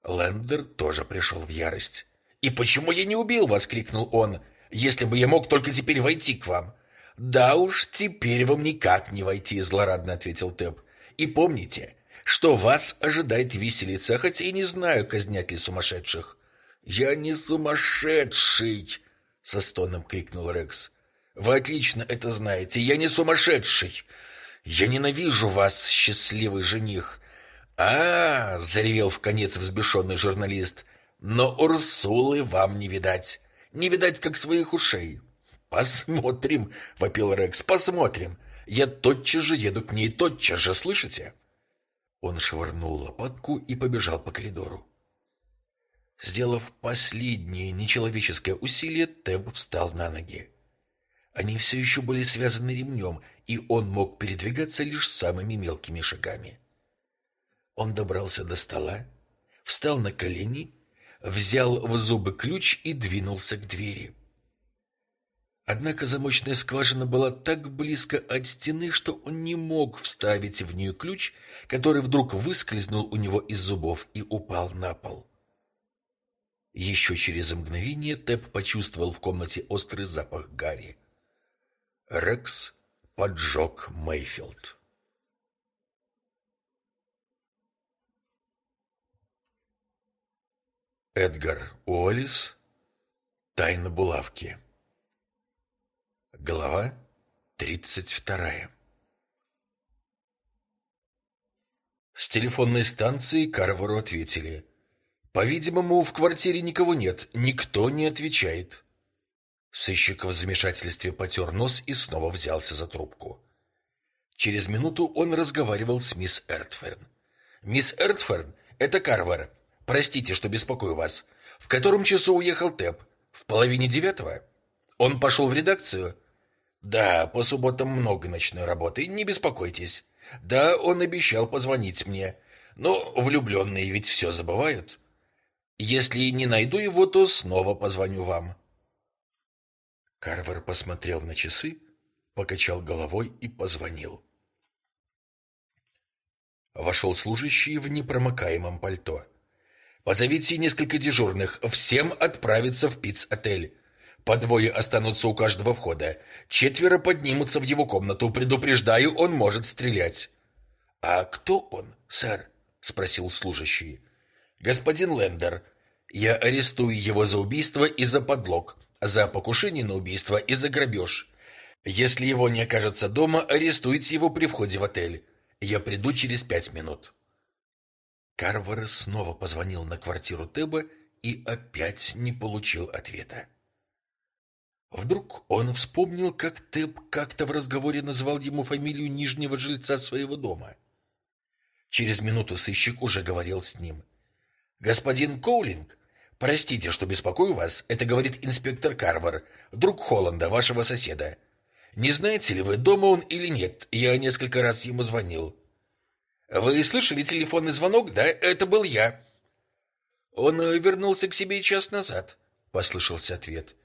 Лендер тоже пришел в ярость. «И почему я не убил вас?» — крикнул он. «Если бы я мог только теперь войти к вам. «Да уж, теперь вам никак не войти», — злорадно ответил Тэп. «И помните, что вас ожидает виселица, хотя и не знаю, казнят ли сумасшедших». «Я не сумасшедший!» — со стоном крикнул Рекс. «Вы отлично это знаете. Я не сумасшедший. Я ненавижу вас, счастливый жених». «А, -а — заревел в конец взбешенный журналист, — но Урсулы вам не видать. Не видать, как своих ушей. «Посмотрим!» — вопил Рекс. «Посмотрим! Я тотчас же еду к ней, тотчас же, слышите?» Он швырнул лопатку и побежал по коридору. Сделав последнее нечеловеческое усилие, Тэб встал на ноги. Они все еще были связаны ремнем, и он мог передвигаться лишь самыми мелкими шагами. Он добрался до стола, встал на колени, взял в зубы ключ и двинулся к двери. Однако замочная скважина была так близко от стены, что он не мог вставить в нее ключ, который вдруг выскользнул у него из зубов и упал на пол. Еще через мгновение Тэп почувствовал в комнате острый запах гари. Рекс поджег Мейфилд. Эдгар Уоллес «Тайна булавки» Глава тридцать вторая С телефонной станции Карвару ответили. По-видимому, в квартире никого нет, никто не отвечает. Сыщик в замешательстве потер нос и снова взялся за трубку. Через минуту он разговаривал с мисс Эртферн. «Мисс Эртферн, это Карвар. Простите, что беспокою вас. В котором часу уехал Тэп? В половине девятого? Он пошел в редакцию?» Да, по субботам много ночной работы, не беспокойтесь. Да, он обещал позвонить мне. Но влюбленные ведь все забывают. Если не найду его, то снова позвоню вам. Карвер посмотрел на часы, покачал головой и позвонил. Вошел служащий в непромокаемом пальто. Позовите несколько дежурных, всем отправиться в пиц-отель. По двое останутся у каждого входа. Четверо поднимутся в его комнату. Предупреждаю, он может стрелять. А кто он, сэр? спросил служащий. Господин Лендер, я арестую его за убийство и за подлог, за покушение на убийство и за грабеж. Если его не окажется дома, арестуйте его при входе в отель. Я приду через пять минут. Карвер снова позвонил на квартиру Теба и опять не получил ответа. Вдруг он вспомнил, как Теб как-то в разговоре назвал ему фамилию нижнего жильца своего дома. Через минуту сыщик уже говорил с ним. «Господин Коулинг, простите, что беспокою вас, это говорит инспектор Карвер, друг Холланда, вашего соседа. Не знаете ли вы, дома он или нет? Я несколько раз ему звонил». «Вы слышали телефонный звонок? Да, это был я». «Он вернулся к себе час назад», — послышался ответ.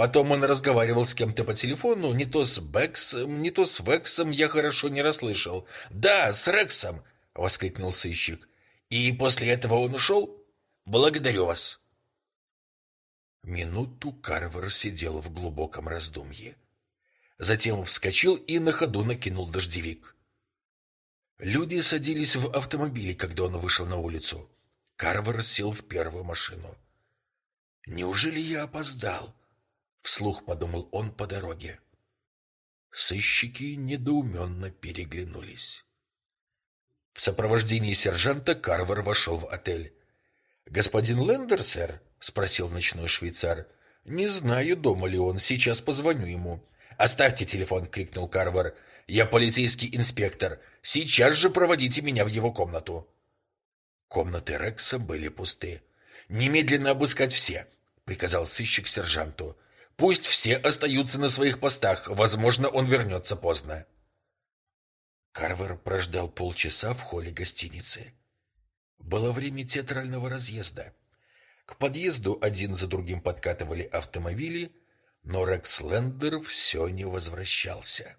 Потом он разговаривал с кем-то по телефону, не то с Бэксом, не то с Вексом, я хорошо не расслышал. «Да, с Рексом!» — воскликнул сыщик. «И после этого он ушел? Благодарю вас!» Минуту Карвер сидел в глубоком раздумье. Затем вскочил и на ходу накинул дождевик. Люди садились в автомобили, когда он вышел на улицу. Карвер сел в первую машину. «Неужели я опоздал?» — вслух подумал он по дороге. Сыщики недоуменно переглянулись. В сопровождении сержанта Карвер вошел в отель. «Господин Лендер, сэр?» — спросил ночной швейцар. «Не знаю, дома ли он. Сейчас позвоню ему». «Оставьте телефон!» — крикнул Карвер. «Я полицейский инспектор. Сейчас же проводите меня в его комнату». Комнаты Рекса были пусты. «Немедленно обыскать все!» — приказал сыщик сержанту. «Пусть все остаются на своих постах. Возможно, он вернется поздно». Карвер прождал полчаса в холле гостиницы. Было время театрального разъезда. К подъезду один за другим подкатывали автомобили, но Рекс Лендер все не возвращался.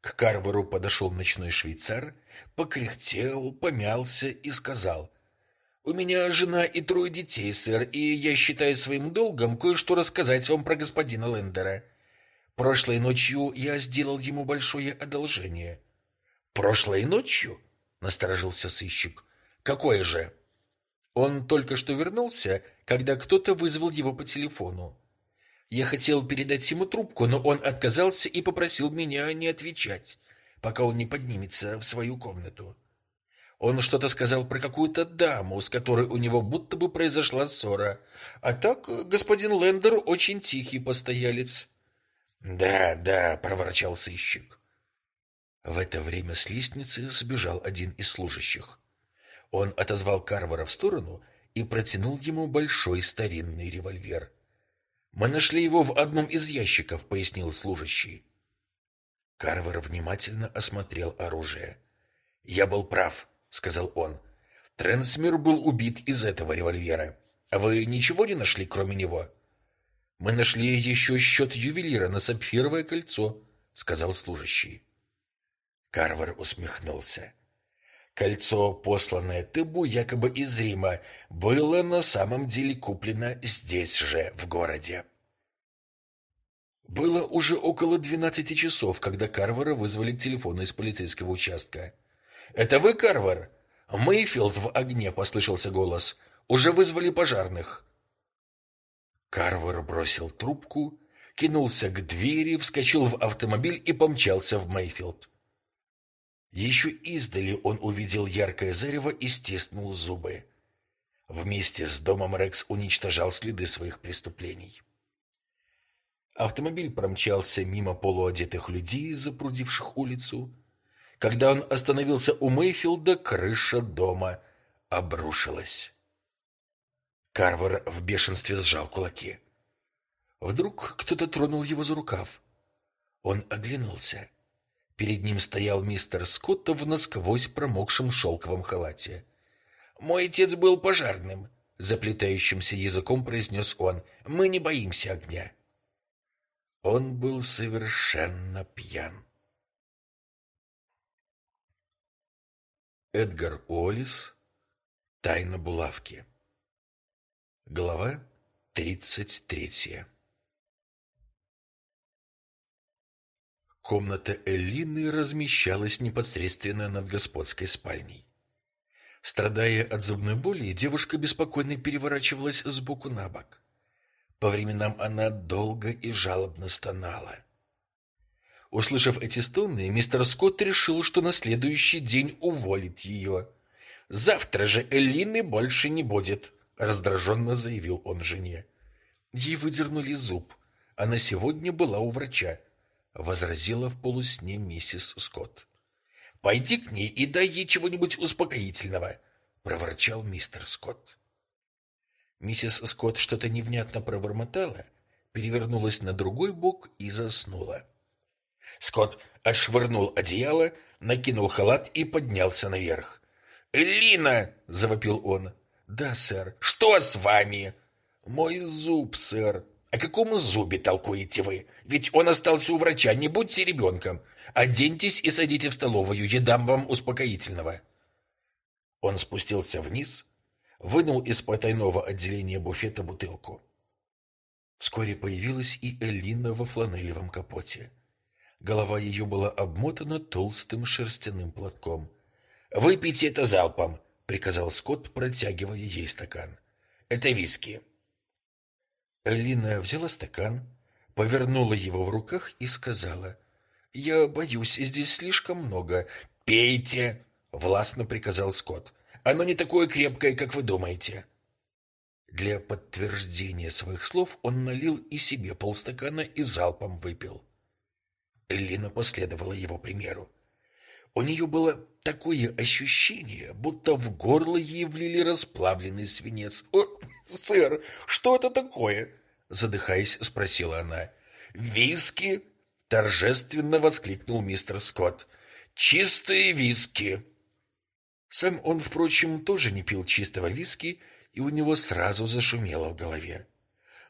К Карверу подошел ночной швейцар, покряхтел, помялся и сказал, «У меня жена и трое детей, сэр, и я считаю своим долгом кое-что рассказать вам про господина Лендера. Прошлой ночью я сделал ему большое одолжение. Прошлой ночью? насторожился сыщик. Какое же? Он только что вернулся, когда кто-то вызвал его по телефону. Я хотел передать ему трубку, но он отказался и попросил меня не отвечать, пока он не поднимется в свою комнату. Он что-то сказал про какую-то даму, с которой у него будто бы произошла ссора. А так господин Лендер очень тихий постоялец. «Да, да», — проворчал сыщик. В это время с лестницы сбежал один из служащих. Он отозвал Карвара в сторону и протянул ему большой старинный револьвер. «Мы нашли его в одном из ящиков», — пояснил служащий. Карвар внимательно осмотрел оружие. «Я был прав», — сказал он. «Трансмир был убит из этого револьвера. А вы ничего не нашли, кроме него?» Мы нашли еще счет ювелира на сапфировое кольцо, сказал служащий. Карвер усмехнулся. Кольцо, посланное Тыбу якобы из Рима, было на самом деле куплено здесь же, в городе. Было уже около двенадцати часов, когда Карвера вызвали к телефону из полицейского участка. «Это вы, Карвер?» «Мэйфилд в огне», — послышался голос. «Уже вызвали пожарных». Карвер бросил трубку, кинулся к двери, вскочил в автомобиль и помчался в Мейфилд. Еще издали он увидел яркое зарево и стиснул зубы. Вместе с домом Рекс уничтожал следы своих преступлений. Автомобиль промчался мимо полуодетых людей, запрудивших улицу. Когда он остановился у Мейфилда, крыша дома обрушилась. Карвер в бешенстве сжал кулаки. Вдруг кто-то тронул его за рукав. Он оглянулся. Перед ним стоял мистер Скотт в насквозь промокшем шелковом халате. «Мой отец был пожарным», — заплетающимся языком произнес он. «Мы не боимся огня». Он был совершенно пьян. Эдгар Уоллес Тайна булавки Глава тридцать третья Комната Эллины размещалась непосредственно над господской спальней. Страдая от зубной боли, девушка беспокойно переворачивалась с боку на бок. По временам она долго и жалобно стонала. Услышав эти стоны, мистер Скотт решил, что на следующий день уволит ее. «Завтра же Эллины больше не будет», — раздраженно заявил он жене. Ей выдернули зуб. Она сегодня была у врача возразила в полусне миссис Скотт. Пойди к ней и дай ей чего-нибудь успокоительного, проворчал мистер Скотт. Миссис Скотт что-то невнятно пробормотала, перевернулась на другой бок и заснула. Скотт отшвырнул одеяло, накинул халат и поднялся наверх. «Элина!» — завопил он. «Да, сэр». «Что с вами?» «Мой зуб, сэр», о каком зубе толкуете вы? Ведь он остался у врача. Не будьте ребенком. Оденьтесь и садите в столовую. Я дам вам успокоительного. Он спустился вниз, вынул из потайного отделения буфета бутылку. Вскоре появилась и Элина во фланелевом капоте. Голова ее была обмотана толстым шерстяным платком. «Выпейте это залпом!» — приказал Скотт, протягивая ей стакан. «Это виски». Алина взяла стакан, повернула его в руках и сказала, «Я боюсь, здесь слишком много. Пейте!» — властно приказал Скотт. «Оно не такое крепкое, как вы думаете». Для подтверждения своих слов он налил и себе полстакана и залпом выпил. Элина последовала его примеру. У нее было такое ощущение, будто в горло ей влили расплавленный свинец. «О, сэр, что это такое?» Задыхаясь, спросила она. «Виски?» — торжественно воскликнул мистер Скотт. «Чистые виски!» Сам он, впрочем, тоже не пил чистого виски, и у него сразу зашумело в голове.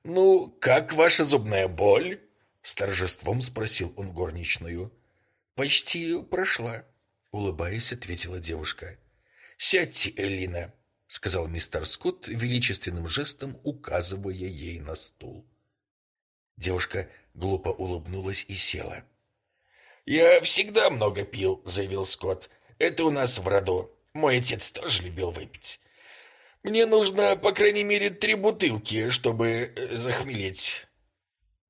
«Ну, как ваша зубная боль?» — с торжеством спросил он горничную. «Почти прошла», — улыбаясь, ответила девушка. «Сядьте, Элина», — сказал мистер Скотт величественным жестом, указывая ей на стул. Девушка глупо улыбнулась и села. «Я всегда много пил», — заявил Скотт. «Это у нас в роду. Мой отец тоже любил выпить. Мне нужно, по крайней мере, три бутылки, чтобы э, захмелеть».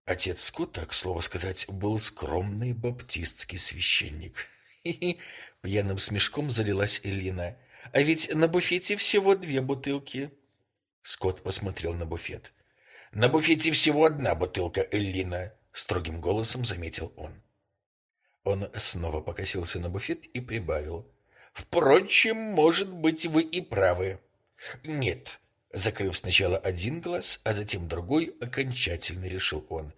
Отец Скотта, к слову сказать, был скромный баптистский священник. Хи-хи, пьяным смешком залилась Элина. А ведь на буфете всего две бутылки. Скотт посмотрел на буфет. На буфете всего одна бутылка Эллина, строгим голосом заметил он. Он снова покосился на буфет и прибавил: "Впрочем, может быть, вы и правы. Нет, закрыв сначала один глаз, а затем другой, окончательно решил он.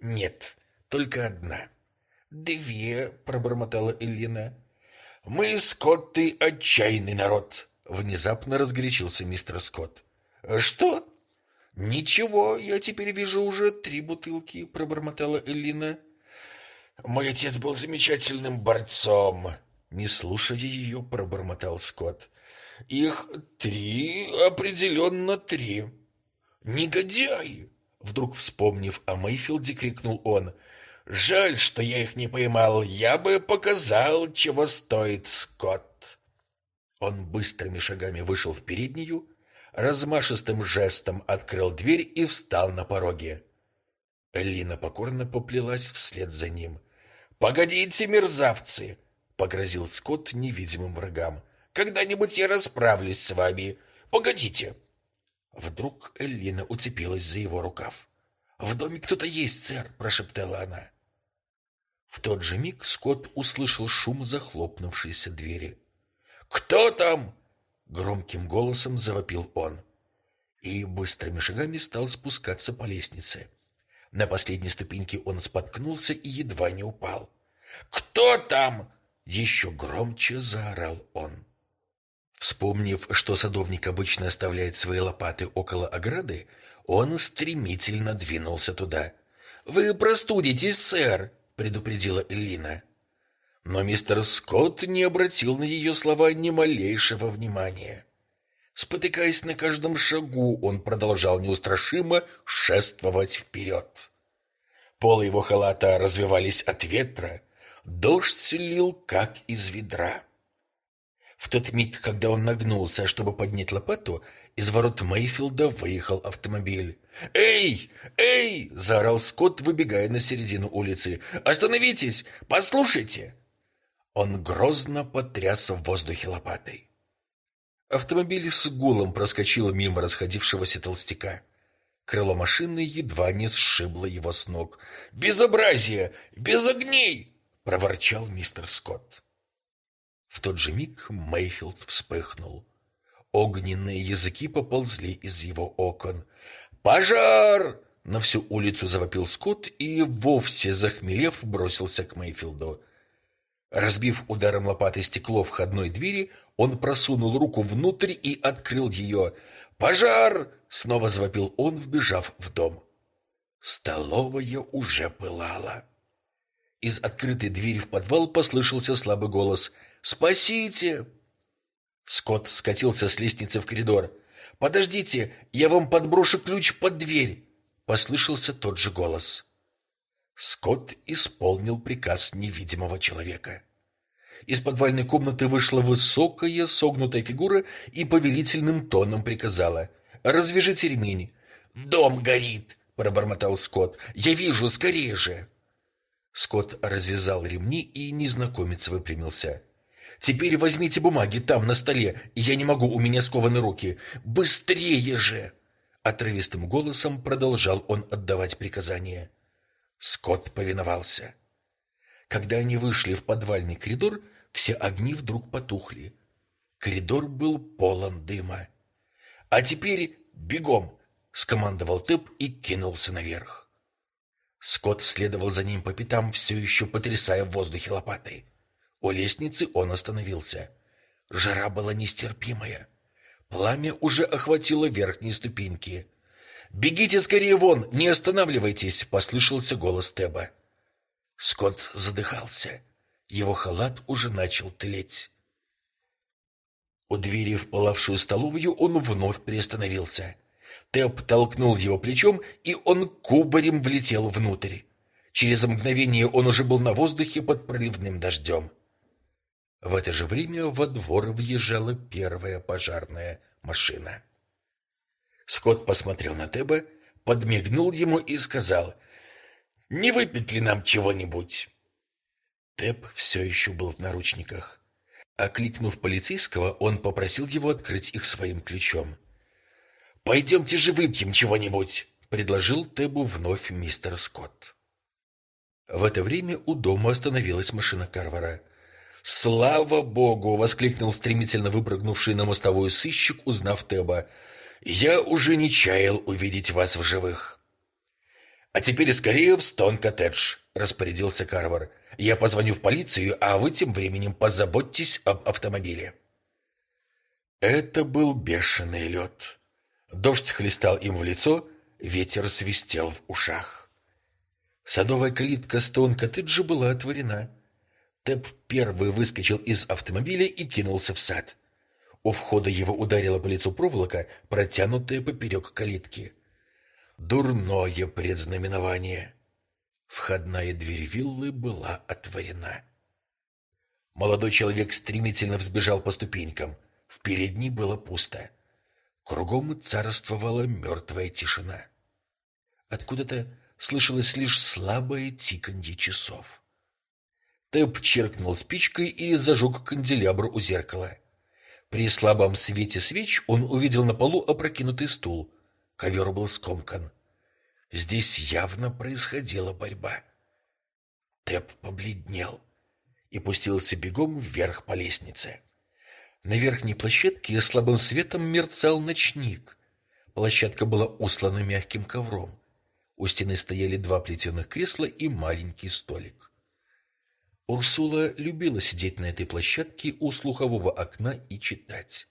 Нет, только одна. Две, пробормотала Эллина. Мы, скотты, отчаянный народ, внезапно разгорячился мистер Скотт. Что? Ничего, я теперь вижу уже три бутылки, пробормотала Элина. Мой отец был замечательным борцом, не слушая ее, пробормотал Скотт. Их три, определенно три. Негодяй! Вдруг вспомнив о Мейфилде, крикнул он. Жаль, что я их не поймал. Я бы показал, чего стоит Скотт. Он быстрыми шагами вышел в переднюю, размашистым жестом открыл дверь и встал на пороге. Элина покорно поплелась вслед за ним. «Погодите, мерзавцы!» — погрозил Скотт невидимым врагам. «Когда-нибудь я расправлюсь с вами. Погодите!» Вдруг Эллина уцепилась за его рукав. «В доме кто-то есть, сэр!» — прошептала она. В тот же миг Скотт услышал шум захлопнувшейся двери. «Кто там?» — громким голосом завопил он. И быстрыми шагами стал спускаться по лестнице. На последней ступеньке он споткнулся и едва не упал. «Кто там?» — еще громче заорал он. Вспомнив, что садовник обычно оставляет свои лопаты около ограды, он стремительно двинулся туда. «Вы простудитесь, сэр!» — предупредила Элина. Но мистер Скотт не обратил на ее слова ни малейшего внимания. Спотыкаясь на каждом шагу, он продолжал неустрашимо шествовать вперед. Полы его халата развивались от ветра, дождь лил, как из ведра. В тот миг, когда он нагнулся, чтобы поднять лопату, из ворот Мейфилда выехал автомобиль. «Эй! Эй!» – заорал Скотт, выбегая на середину улицы. «Остановитесь! Послушайте!» Он грозно потряс в воздухе лопатой. Автомобиль с гулом проскочил мимо расходившегося толстяка. Крыло машины едва не сшибло его с ног. «Безобразие! Без огней!» – проворчал мистер Скотт. В тот же миг Мейфилд вспыхнул. Огненные языки поползли из его окон. «Пожар!» На всю улицу завопил Скотт и, вовсе захмелев, бросился к Мейфилду. Разбив ударом лопаты стекло входной двери, он просунул руку внутрь и открыл ее. «Пожар!» — снова завопил он, вбежав в дом. Столовая уже пылала. Из открытой двери в подвал послышался слабый голос. «Спасите!» Скотт скатился с лестницы в коридор. «Подождите, я вам подброшу ключ под дверь!» Послышался тот же голос. Скотт исполнил приказ невидимого человека. Из подвальной комнаты вышла высокая согнутая фигура и повелительным тоном приказала «Развяжите ремень». «Дом горит!» — пробормотал Скотт. «Я вижу, скорее же!» Скотт развязал ремни, и незнакомец выпрямился. «Теперь возьмите бумаги там, на столе. Я не могу, у меня скованы руки. Быстрее же!» Отрывистым голосом продолжал он отдавать приказания. Скотт повиновался. Когда они вышли в подвальный коридор, все огни вдруг потухли. Коридор был полон дыма. «А теперь бегом!» — скомандовал Тэп и кинулся наверх. Скотт следовал за ним по пятам, все еще потрясая в воздухе лопатой. У лестницы он остановился. Жара была нестерпимая. Пламя уже охватило верхние ступеньки. «Бегите скорее вон, не останавливайтесь!» — послышался голос Теба. Скотт задыхался. Его халат уже начал тлеть. У двери в пылавшую столовую он вновь приостановился. Тэп толкнул его плечом, и он кубарем влетел внутрь. Через мгновение он уже был на воздухе под проливным дождем. В это же время во двор въезжала первая пожарная машина. Скотт посмотрел на Теба, подмигнул ему и сказал, «Не выпить ли нам чего-нибудь?» Теб все еще был в наручниках. Окликнув полицейского, он попросил его открыть их своим ключом. «Пойдемте же выпьем чего-нибудь», — предложил Тебу вновь мистер Скотт. В это время у дома остановилась машина Карвара. «Слава богу!» — воскликнул стремительно выпрыгнувший на мостовую сыщик, узнав Теба. Я уже не чаял увидеть вас в живых. А теперь скорее в Стон-коттедж, распорядился Карвар. Я позвоню в полицию, а вы тем временем позаботьтесь об автомобиле. Это был бешеный лед. Дождь хлестал им в лицо, ветер свистел в ушах. Садовая калитка Стоун-коттеджа была отворена. Тэп первый выскочил из автомобиля и кинулся в сад. У входа его ударила по лицу проволока, протянутая поперек калитки. Дурное предзнаменование. Входная дверь виллы была отворена. Молодой человек стремительно взбежал по ступенькам. В передней было пусто. Кругом царствовала мертвая тишина. Откуда-то слышалось лишь слабое тиканье часов. Тэп черкнул спичкой и зажег канделябр у зеркала. При слабом свете свеч он увидел на полу опрокинутый стул. Ковер был скомкан. Здесь явно происходила борьба. Тэп побледнел и пустился бегом вверх по лестнице. На верхней площадке слабым светом мерцал ночник. Площадка была услана мягким ковром. У стены стояли два плетеных кресла и маленький столик. Урсула любила сидеть на этой площадке у слухового окна и читать.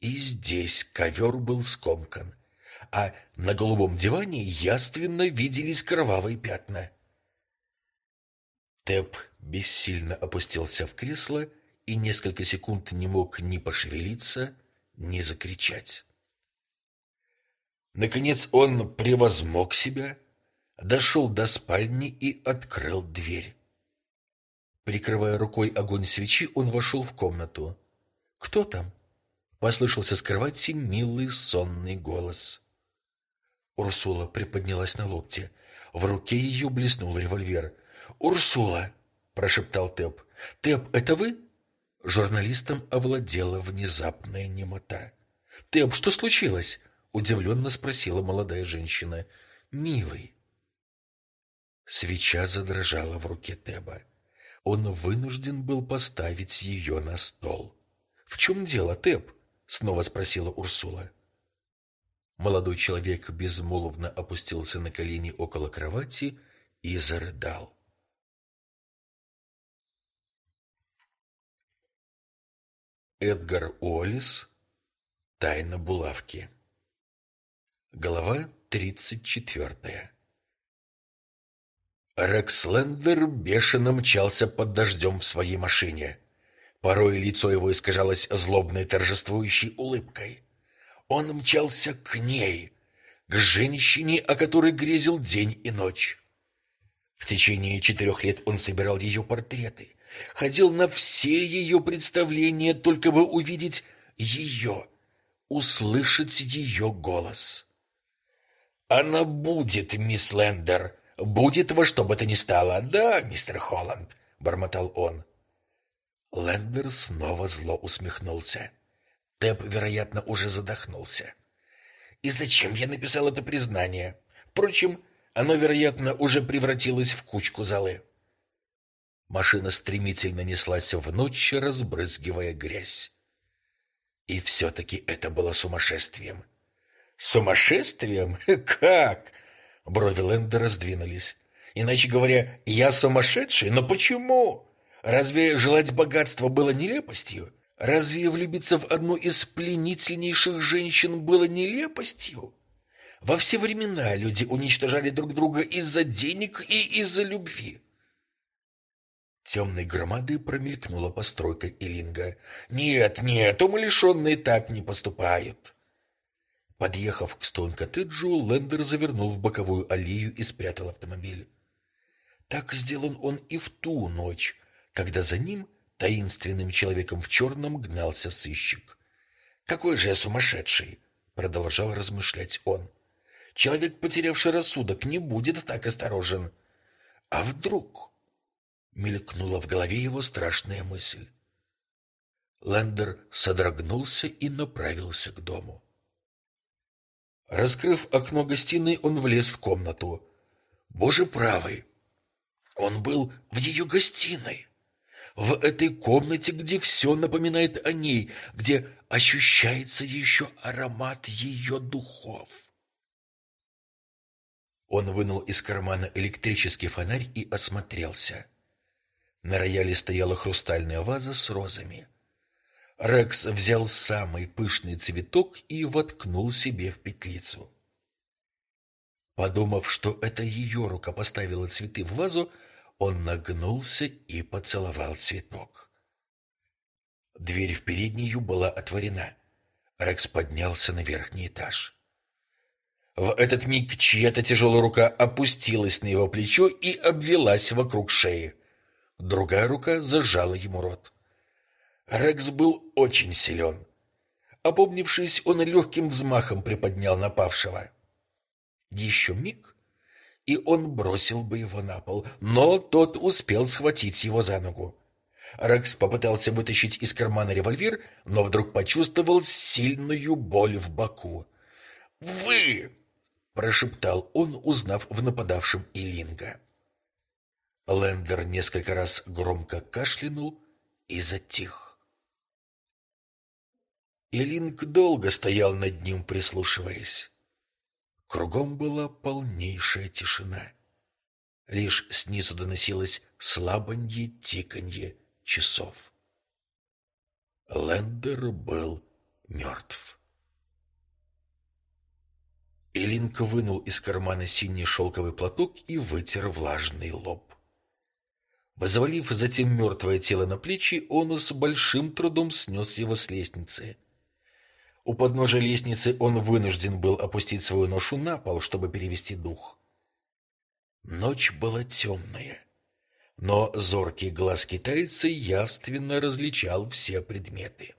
И здесь ковер был скомкан, а на голубом диване яственно виделись кровавые пятна. Тэп бессильно опустился в кресло и несколько секунд не мог ни пошевелиться, ни закричать. Наконец он превозмог себя, дошел до спальни и открыл дверь. Прикрывая рукой огонь свечи, он вошел в комнату. «Кто там?» — послышался с кровати милый сонный голос. Урсула приподнялась на локте. В руке ее блеснул револьвер. «Урсула!» — прошептал Тэп. «Тэп, это вы?» Журналистом овладела внезапная немота. «Тэп, что случилось?» — удивленно спросила молодая женщина. «Милый». Свеча задрожала в руке Теба. Он вынужден был поставить ее на стол. «В чем дело, Тэп?» — снова спросила Урсула. Молодой человек безмолвно опустился на колени около кровати и зарыдал. Эдгар Уоллес. Тайна булавки. Глава 34. Рекслендер бешено мчался под дождем в своей машине. Порой лицо его искажалось злобной торжествующей улыбкой. Он мчался к ней, к женщине, о которой грезил день и ночь. В течение четырех лет он собирал ее портреты, ходил на все ее представления, только бы увидеть ее, услышать ее голос. «Она будет, мисс Лендер, будет во что бы то ни стало. Да, мистер Холланд», — бормотал он. Лендер снова зло усмехнулся. Тэп, вероятно, уже задохнулся. «И зачем я написал это признание? Впрочем, оно, вероятно, уже превратилось в кучку золы». Машина стремительно неслась в ночь, разбрызгивая грязь. И все-таки это было сумасшествием. «Сумасшествием? Как?» Брови Лэндера сдвинулись. «Иначе говоря, я сумасшедший? Но почему? Разве желать богатства было нелепостью? Разве влюбиться в одну из пленительнейших женщин было нелепостью? Во все времена люди уничтожали друг друга из-за денег и из-за любви. Темной громадой промелькнула постройка Илинга. «Нет, нет, умалишенные так не поступают!» Подъехав к Стоун-коттеджу, Лендер завернул в боковую аллею и спрятал автомобиль. Так сделан он и в ту ночь, когда за ним таинственным человеком в черном гнался сыщик. «Какой же я сумасшедший!» — продолжал размышлять он. «Человек, потерявший рассудок, не будет так осторожен. А вдруг?» — мелькнула в голове его страшная мысль. Лендер содрогнулся и направился к дому. Раскрыв окно гостиной, он влез в комнату. Боже правый! Он был в ее гостиной. В этой комнате, где все напоминает о ней, где ощущается еще аромат ее духов. Он вынул из кармана электрический фонарь и осмотрелся. На рояле стояла хрустальная ваза с розами. Рекс взял самый пышный цветок и воткнул себе в петлицу. Подумав, что это ее рука поставила цветы в вазу, он нагнулся и поцеловал цветок. Дверь в переднюю была отворена. Рекс поднялся на верхний этаж. В этот миг чья-то тяжелая рука опустилась на его плечо и обвелась вокруг шеи. Другая рука зажала ему рот. Рекс был очень силен. Опомнившись, он легким взмахом приподнял напавшего. Еще миг, и он бросил бы его на пол, но тот успел схватить его за ногу. Рекс попытался вытащить из кармана револьвер, но вдруг почувствовал сильную боль в боку. «Вы!» – прошептал он, узнав в нападавшем Илинга. Лендер несколько раз громко кашлянул и затих. Илинг долго стоял над ним, прислушиваясь. Кругом была полнейшая тишина. Лишь снизу доносилось слабонье тиканье часов. Лендер был мертв. Элинка вынул из кармана синий шелковый платок и вытер влажный лоб. Возвалив затем мертвое тело на плечи, он с большим трудом снес его с лестницы. У подножия лестницы он вынужден был опустить свою ношу на пол, чтобы перевести дух. Ночь была темная, но зоркий глаз китайца явственно различал все предметы.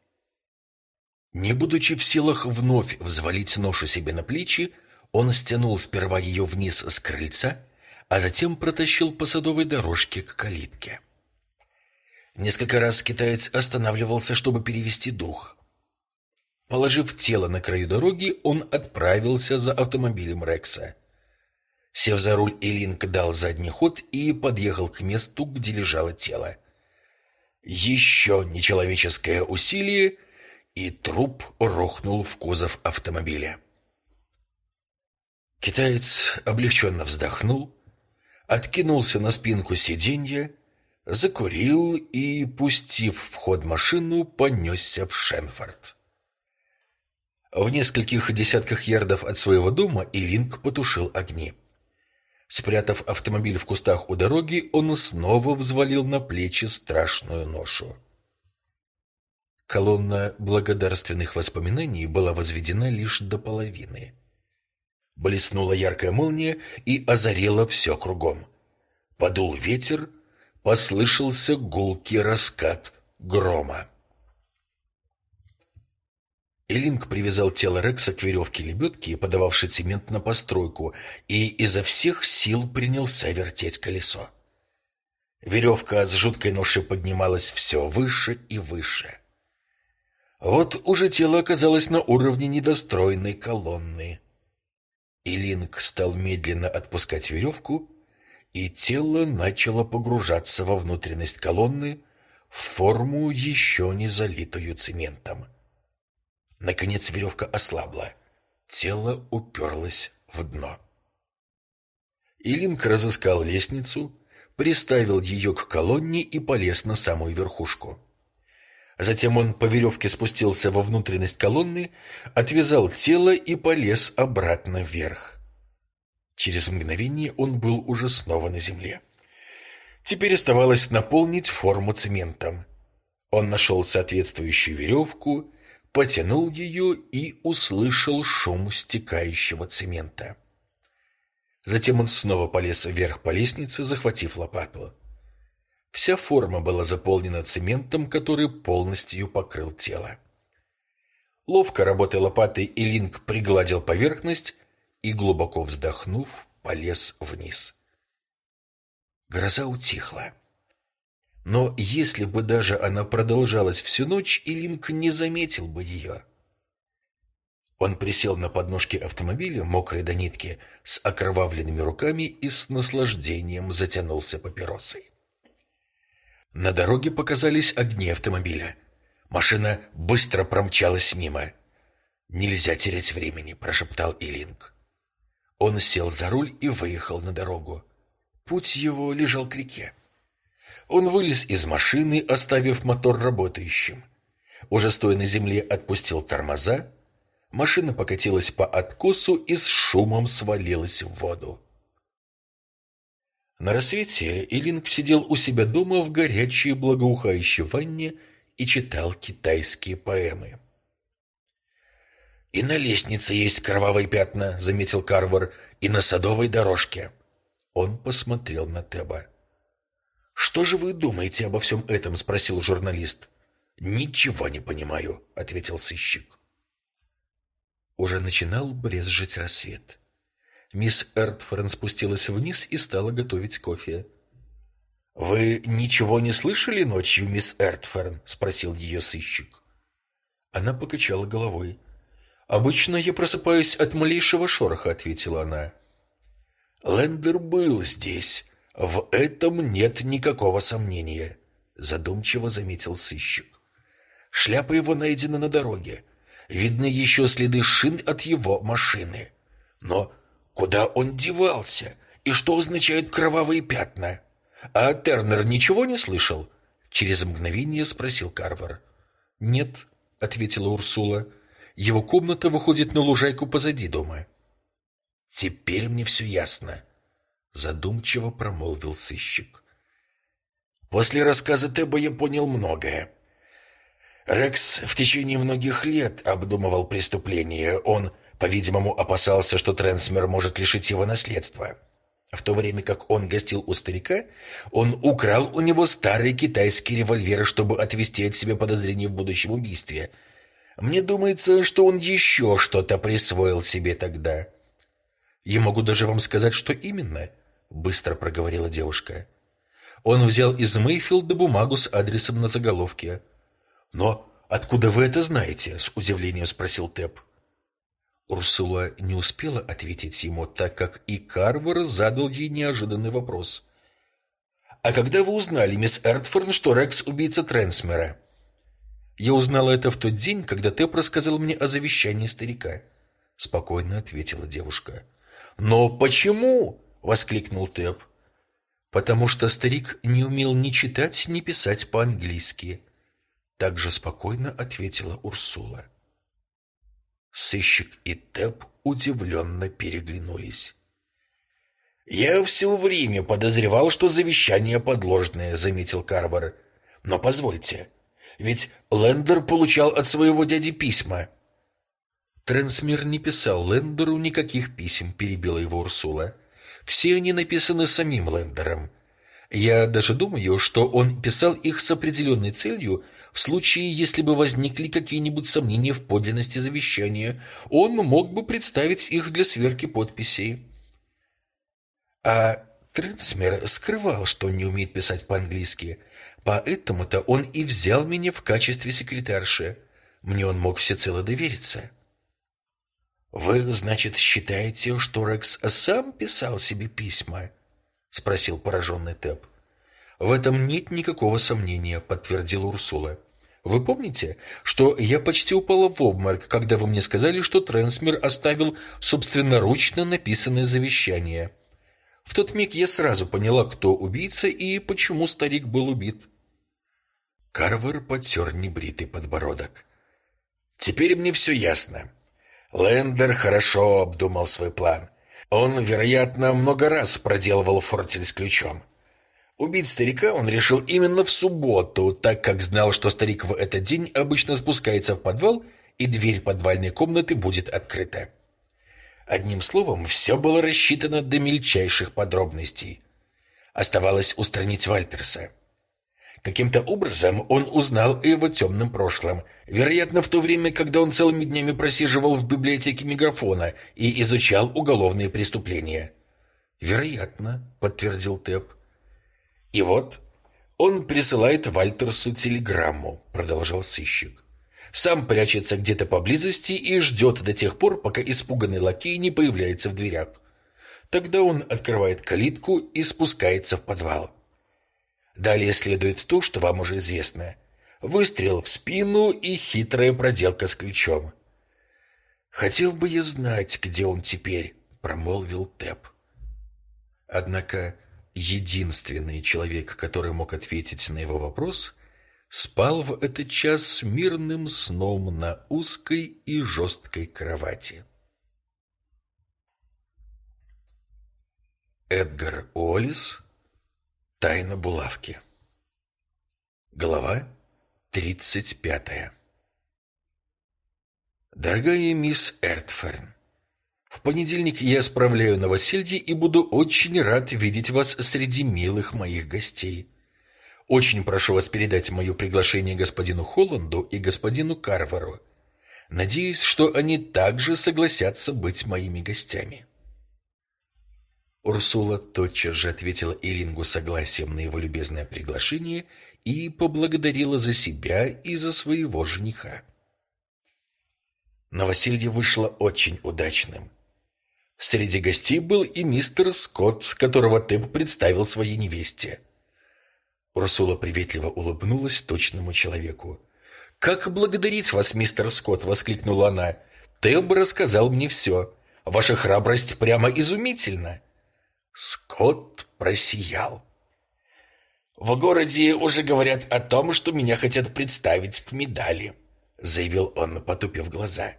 Не будучи в силах вновь взвалить ношу себе на плечи, он стянул сперва ее вниз с крыльца, а затем протащил по садовой дорожке к калитке. Несколько раз китаец останавливался, чтобы перевести дух. Положив тело на краю дороги, он отправился за автомобилем Рекса. Сев за руль, Элинк дал задний ход и подъехал к месту, где лежало тело. Еще нечеловеческое усилие, и труп рухнул в кузов автомобиля. Китаец облегченно вздохнул, откинулся на спинку сиденья, закурил и, пустив в ход машину, понесся в Шенфорд. В нескольких десятках ярдов от своего дома Илинг потушил огни. Спрятав автомобиль в кустах у дороги, он снова взвалил на плечи страшную ношу. Колонна благодарственных воспоминаний была возведена лишь до половины. Блеснула яркая молния и озарила все кругом. Подул ветер, послышался гулкий раскат грома. Элинг привязал тело Рекса к веревке лебедки, подававшей цемент на постройку, и изо всех сил принялся вертеть колесо. Веревка с жуткой ношей поднималась все выше и выше. Вот уже тело оказалось на уровне недостроенной колонны. И Линк стал медленно отпускать веревку, и тело начало погружаться во внутренность колонны в форму, еще не залитую цементом. Наконец веревка ослабла. Тело уперлось в дно. Илинг разыскал лестницу, приставил ее к колонне и полез на самую верхушку. Затем он по веревке спустился во внутренность колонны, отвязал тело и полез обратно вверх. Через мгновение он был уже снова на земле. Теперь оставалось наполнить форму цементом. Он нашел соответствующую веревку, потянул ее и услышал шум стекающего цемента. Затем он снова полез вверх по лестнице, захватив лопату. Вся форма была заполнена цементом, который полностью покрыл тело. Ловко работая лопатой, Илинг пригладил поверхность и, глубоко вздохнув, полез вниз. Гроза утихла. Но если бы даже она продолжалась всю ночь, Илинг не заметил бы ее. Он присел на подножке автомобиля, мокрый до нитки, с окровавленными руками и с наслаждением затянулся папиросой. На дороге показались огни автомобиля. Машина быстро промчалась мимо. «Нельзя терять времени», – прошептал Илинг. Он сел за руль и выехал на дорогу. Путь его лежал к реке. Он вылез из машины, оставив мотор работающим. Уже стоя на земле, отпустил тормоза. Машина покатилась по откосу и с шумом свалилась в воду. На рассвете Илинг сидел у себя дома в горячей благоухающей ванне и читал китайские поэмы. «И на лестнице есть кровавые пятна», — заметил Карвар, — «и на садовой дорожке». Он посмотрел на Теба. «Что же вы думаете обо всем этом?» — спросил журналист. «Ничего не понимаю», — ответил сыщик. Уже начинал брезжить рассвет. Мисс Эртфорн спустилась вниз и стала готовить кофе. «Вы ничего не слышали ночью, мисс Эртфорн?» — спросил ее сыщик. Она покачала головой. «Обычно я просыпаюсь от малейшего шороха», — ответила она. «Лендер был здесь. В этом нет никакого сомнения», — задумчиво заметил сыщик. «Шляпа его найдена на дороге. Видны еще следы шин от его машины. Но Куда он девался? И что означают кровавые пятна? А Тернер ничего не слышал? Через мгновение спросил Карвер. Нет, ответила Урсула. Его комната выходит на лужайку позади дома. Теперь мне все ясно, задумчиво промолвил сыщик. После рассказа Теба я понял многое. Рекс в течение многих лет обдумывал преступление. Он, по-видимому, опасался, что Трансмер может лишить его наследства. В то время как он гостил у старика, он украл у него старый китайский револьвер, чтобы отвести от себя подозрения в будущем убийстве. Мне думается, что он еще что-то присвоил себе тогда. «Я могу даже вам сказать, что именно», — быстро проговорила девушка. Он взял из Мейфилда бумагу с адресом на заголовке. «Но откуда вы это знаете?» — с удивлением спросил Тэп. Урсула не успела ответить ему, так как и Карвер задал ей неожиданный вопрос. «А когда вы узнали, мисс Эртфорн, что Рекс — убийца Трансмера?» «Я узнала это в тот день, когда Тэп рассказал мне о завещании старика», — спокойно ответила девушка. «Но почему?» — воскликнул Тэп. «Потому что старик не умел ни читать, ни писать по-английски», — также спокойно ответила Урсула. Сыщик и Тэп удивленно переглянулись. «Я все время подозревал, что завещание подложное», — заметил Карвер. «Но позвольте, ведь Лендер получал от своего дяди письма». Трансмир не писал Лендеру никаких писем, перебила его Урсула. Все они написаны самим Лендером. Я даже думаю, что он писал их с определенной целью, в случае, если бы возникли какие-нибудь сомнения в подлинности завещания, он мог бы представить их для сверки подписей. А Трансмер скрывал, что не умеет писать по-английски, поэтому-то он и взял меня в качестве секретарши. Мне он мог всецело довериться. «Вы, значит, считаете, что Рекс сам писал себе письма?» — спросил пораженный Тэп. «В этом нет никакого сомнения», — подтвердила Урсула. «Вы помните, что я почти упала в обморок, когда вы мне сказали, что Трансмир оставил собственноручно написанное завещание? В тот миг я сразу поняла, кто убийца и почему старик был убит». Карвер потер небритый подбородок. «Теперь мне все ясно. Лендер хорошо обдумал свой план. Он, вероятно, много раз проделывал фортель с ключом. Убить старика он решил именно в субботу, так как знал, что старик в этот день обычно спускается в подвал, и дверь подвальной комнаты будет открыта. Одним словом, все было рассчитано до мельчайших подробностей. Оставалось устранить Вальтерса. Каким-то образом он узнал о его темном прошлом, вероятно, в то время, когда он целыми днями просиживал в библиотеке мегафона и изучал уголовные преступления. «Вероятно», — подтвердил Тэп. «И вот он присылает Вальтерсу телеграмму», — продолжал сыщик. «Сам прячется где-то поблизости и ждет до тех пор, пока испуганный лакей не появляется в дверях. Тогда он открывает калитку и спускается в подвал». Далее следует то, что вам уже известно. Выстрел в спину и хитрая проделка с ключом. «Хотел бы я знать, где он теперь», — промолвил Тэп. Однако единственный человек, который мог ответить на его вопрос, спал в этот час мирным сном на узкой и жесткой кровати. Эдгар Уоллес Тайна булавки. Глава 35. Дорогая мисс Эртферн, в понедельник я справляю новоселье и буду очень рад видеть вас среди милых моих гостей. Очень прошу вас передать мое приглашение господину Холланду и господину Карверу. Надеюсь, что они также согласятся быть моими гостями. Урсула тотчас же ответила Элингу согласием на его любезное приглашение и поблагодарила за себя и за своего жениха. Новоселье вышло очень удачным. Среди гостей был и мистер Скотт, которого Тэб представил своей невесте. Урсула приветливо улыбнулась точному человеку. «Как благодарить вас, мистер Скотт!» — воскликнула она. «Тэб рассказал мне все. Ваша храбрость прямо изумительна!» Скотт просиял. «В городе уже говорят о том, что меня хотят представить к медали», заявил он, потупив глаза.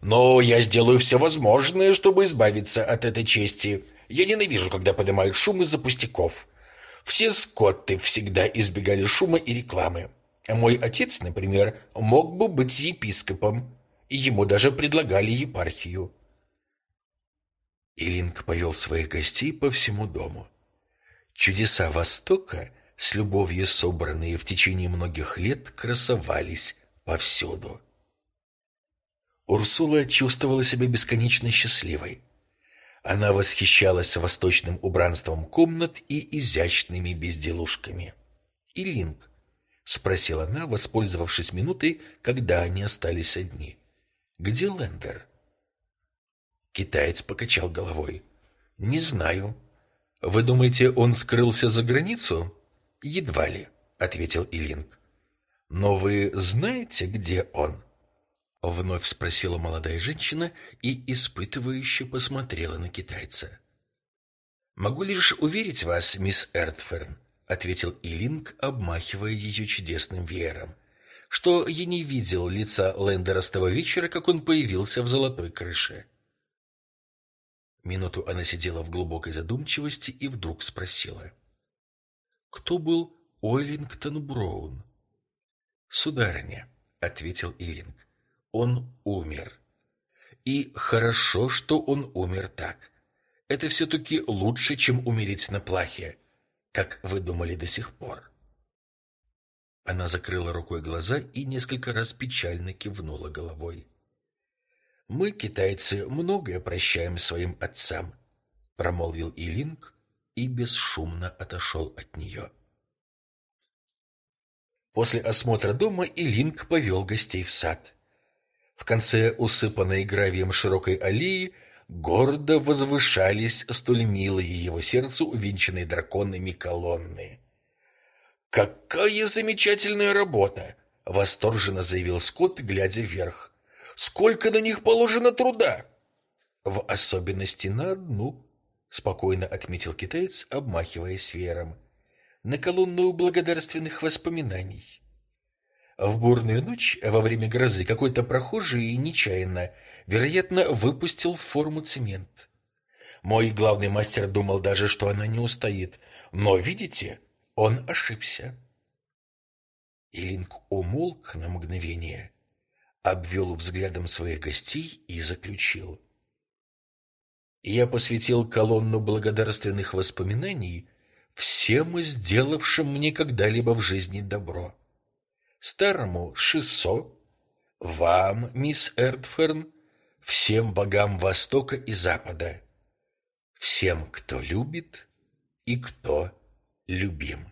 «Но я сделаю все возможное, чтобы избавиться от этой чести. Я ненавижу, когда поднимают шум из-за пустяков. Все скотты всегда избегали шума и рекламы. Мой отец, например, мог бы быть епископом, и ему даже предлагали епархию. Илинг повел своих гостей по всему дому. Чудеса Востока, с любовью собранные в течение многих лет, красовались повсюду. Урсула чувствовала себя бесконечно счастливой. Она восхищалась восточным убранством комнат и изящными безделушками. «Илинг», — спросила она, воспользовавшись минутой, когда они остались одни, — «где Лендер?» Китаец покачал головой. «Не знаю. Вы думаете, он скрылся за границу?» «Едва ли», — ответил Илинг. «Но вы знаете, где он?» Вновь спросила молодая женщина и испытывающе посмотрела на китайца. «Могу лишь уверить вас, мисс Эртферн», — ответил Илинг, обмахивая ее чудесным веером, «что я не видел лица Лендера с того вечера, как он появился в золотой крыше». Минуту она сидела в глубокой задумчивости и вдруг спросила. «Кто был Уэллингтон Браун?» «Сударыня», — ответил Илинг, — «он умер. И хорошо, что он умер так. Это все-таки лучше, чем умереть на плахе, как вы думали до сих пор». Она закрыла рукой глаза и несколько раз печально кивнула головой. Мы, китайцы, многое прощаем своим отцам, промолвил Илинг и бесшумно отошел от нее. После осмотра дома Илинг повел гостей в сад. В конце усыпанной гравием широкой аллеи гордо возвышались столь милые его сердцу увенчанные драконами колонны. «Какая замечательная работа!» — восторженно заявил Скотт, глядя вверх. Сколько на них положено труда? В особенности на одну, спокойно отметил китаец, обмахиваясь веером. На колонну благодарственных воспоминаний. В бурную ночь во время грозы какой-то прохожий нечаянно, вероятно, выпустил в форму цемент. Мой главный мастер думал даже, что она не устоит, но, видите, он ошибся. Илинг умолк на мгновение, обвел взглядом своих гостей и заключил. Я посвятил колонну благодарственных воспоминаний всем сделавшим мне когда-либо в жизни добро. Старому Шисо, вам, мисс Эртферн, всем богам Востока и Запада, всем, кто любит и кто любим.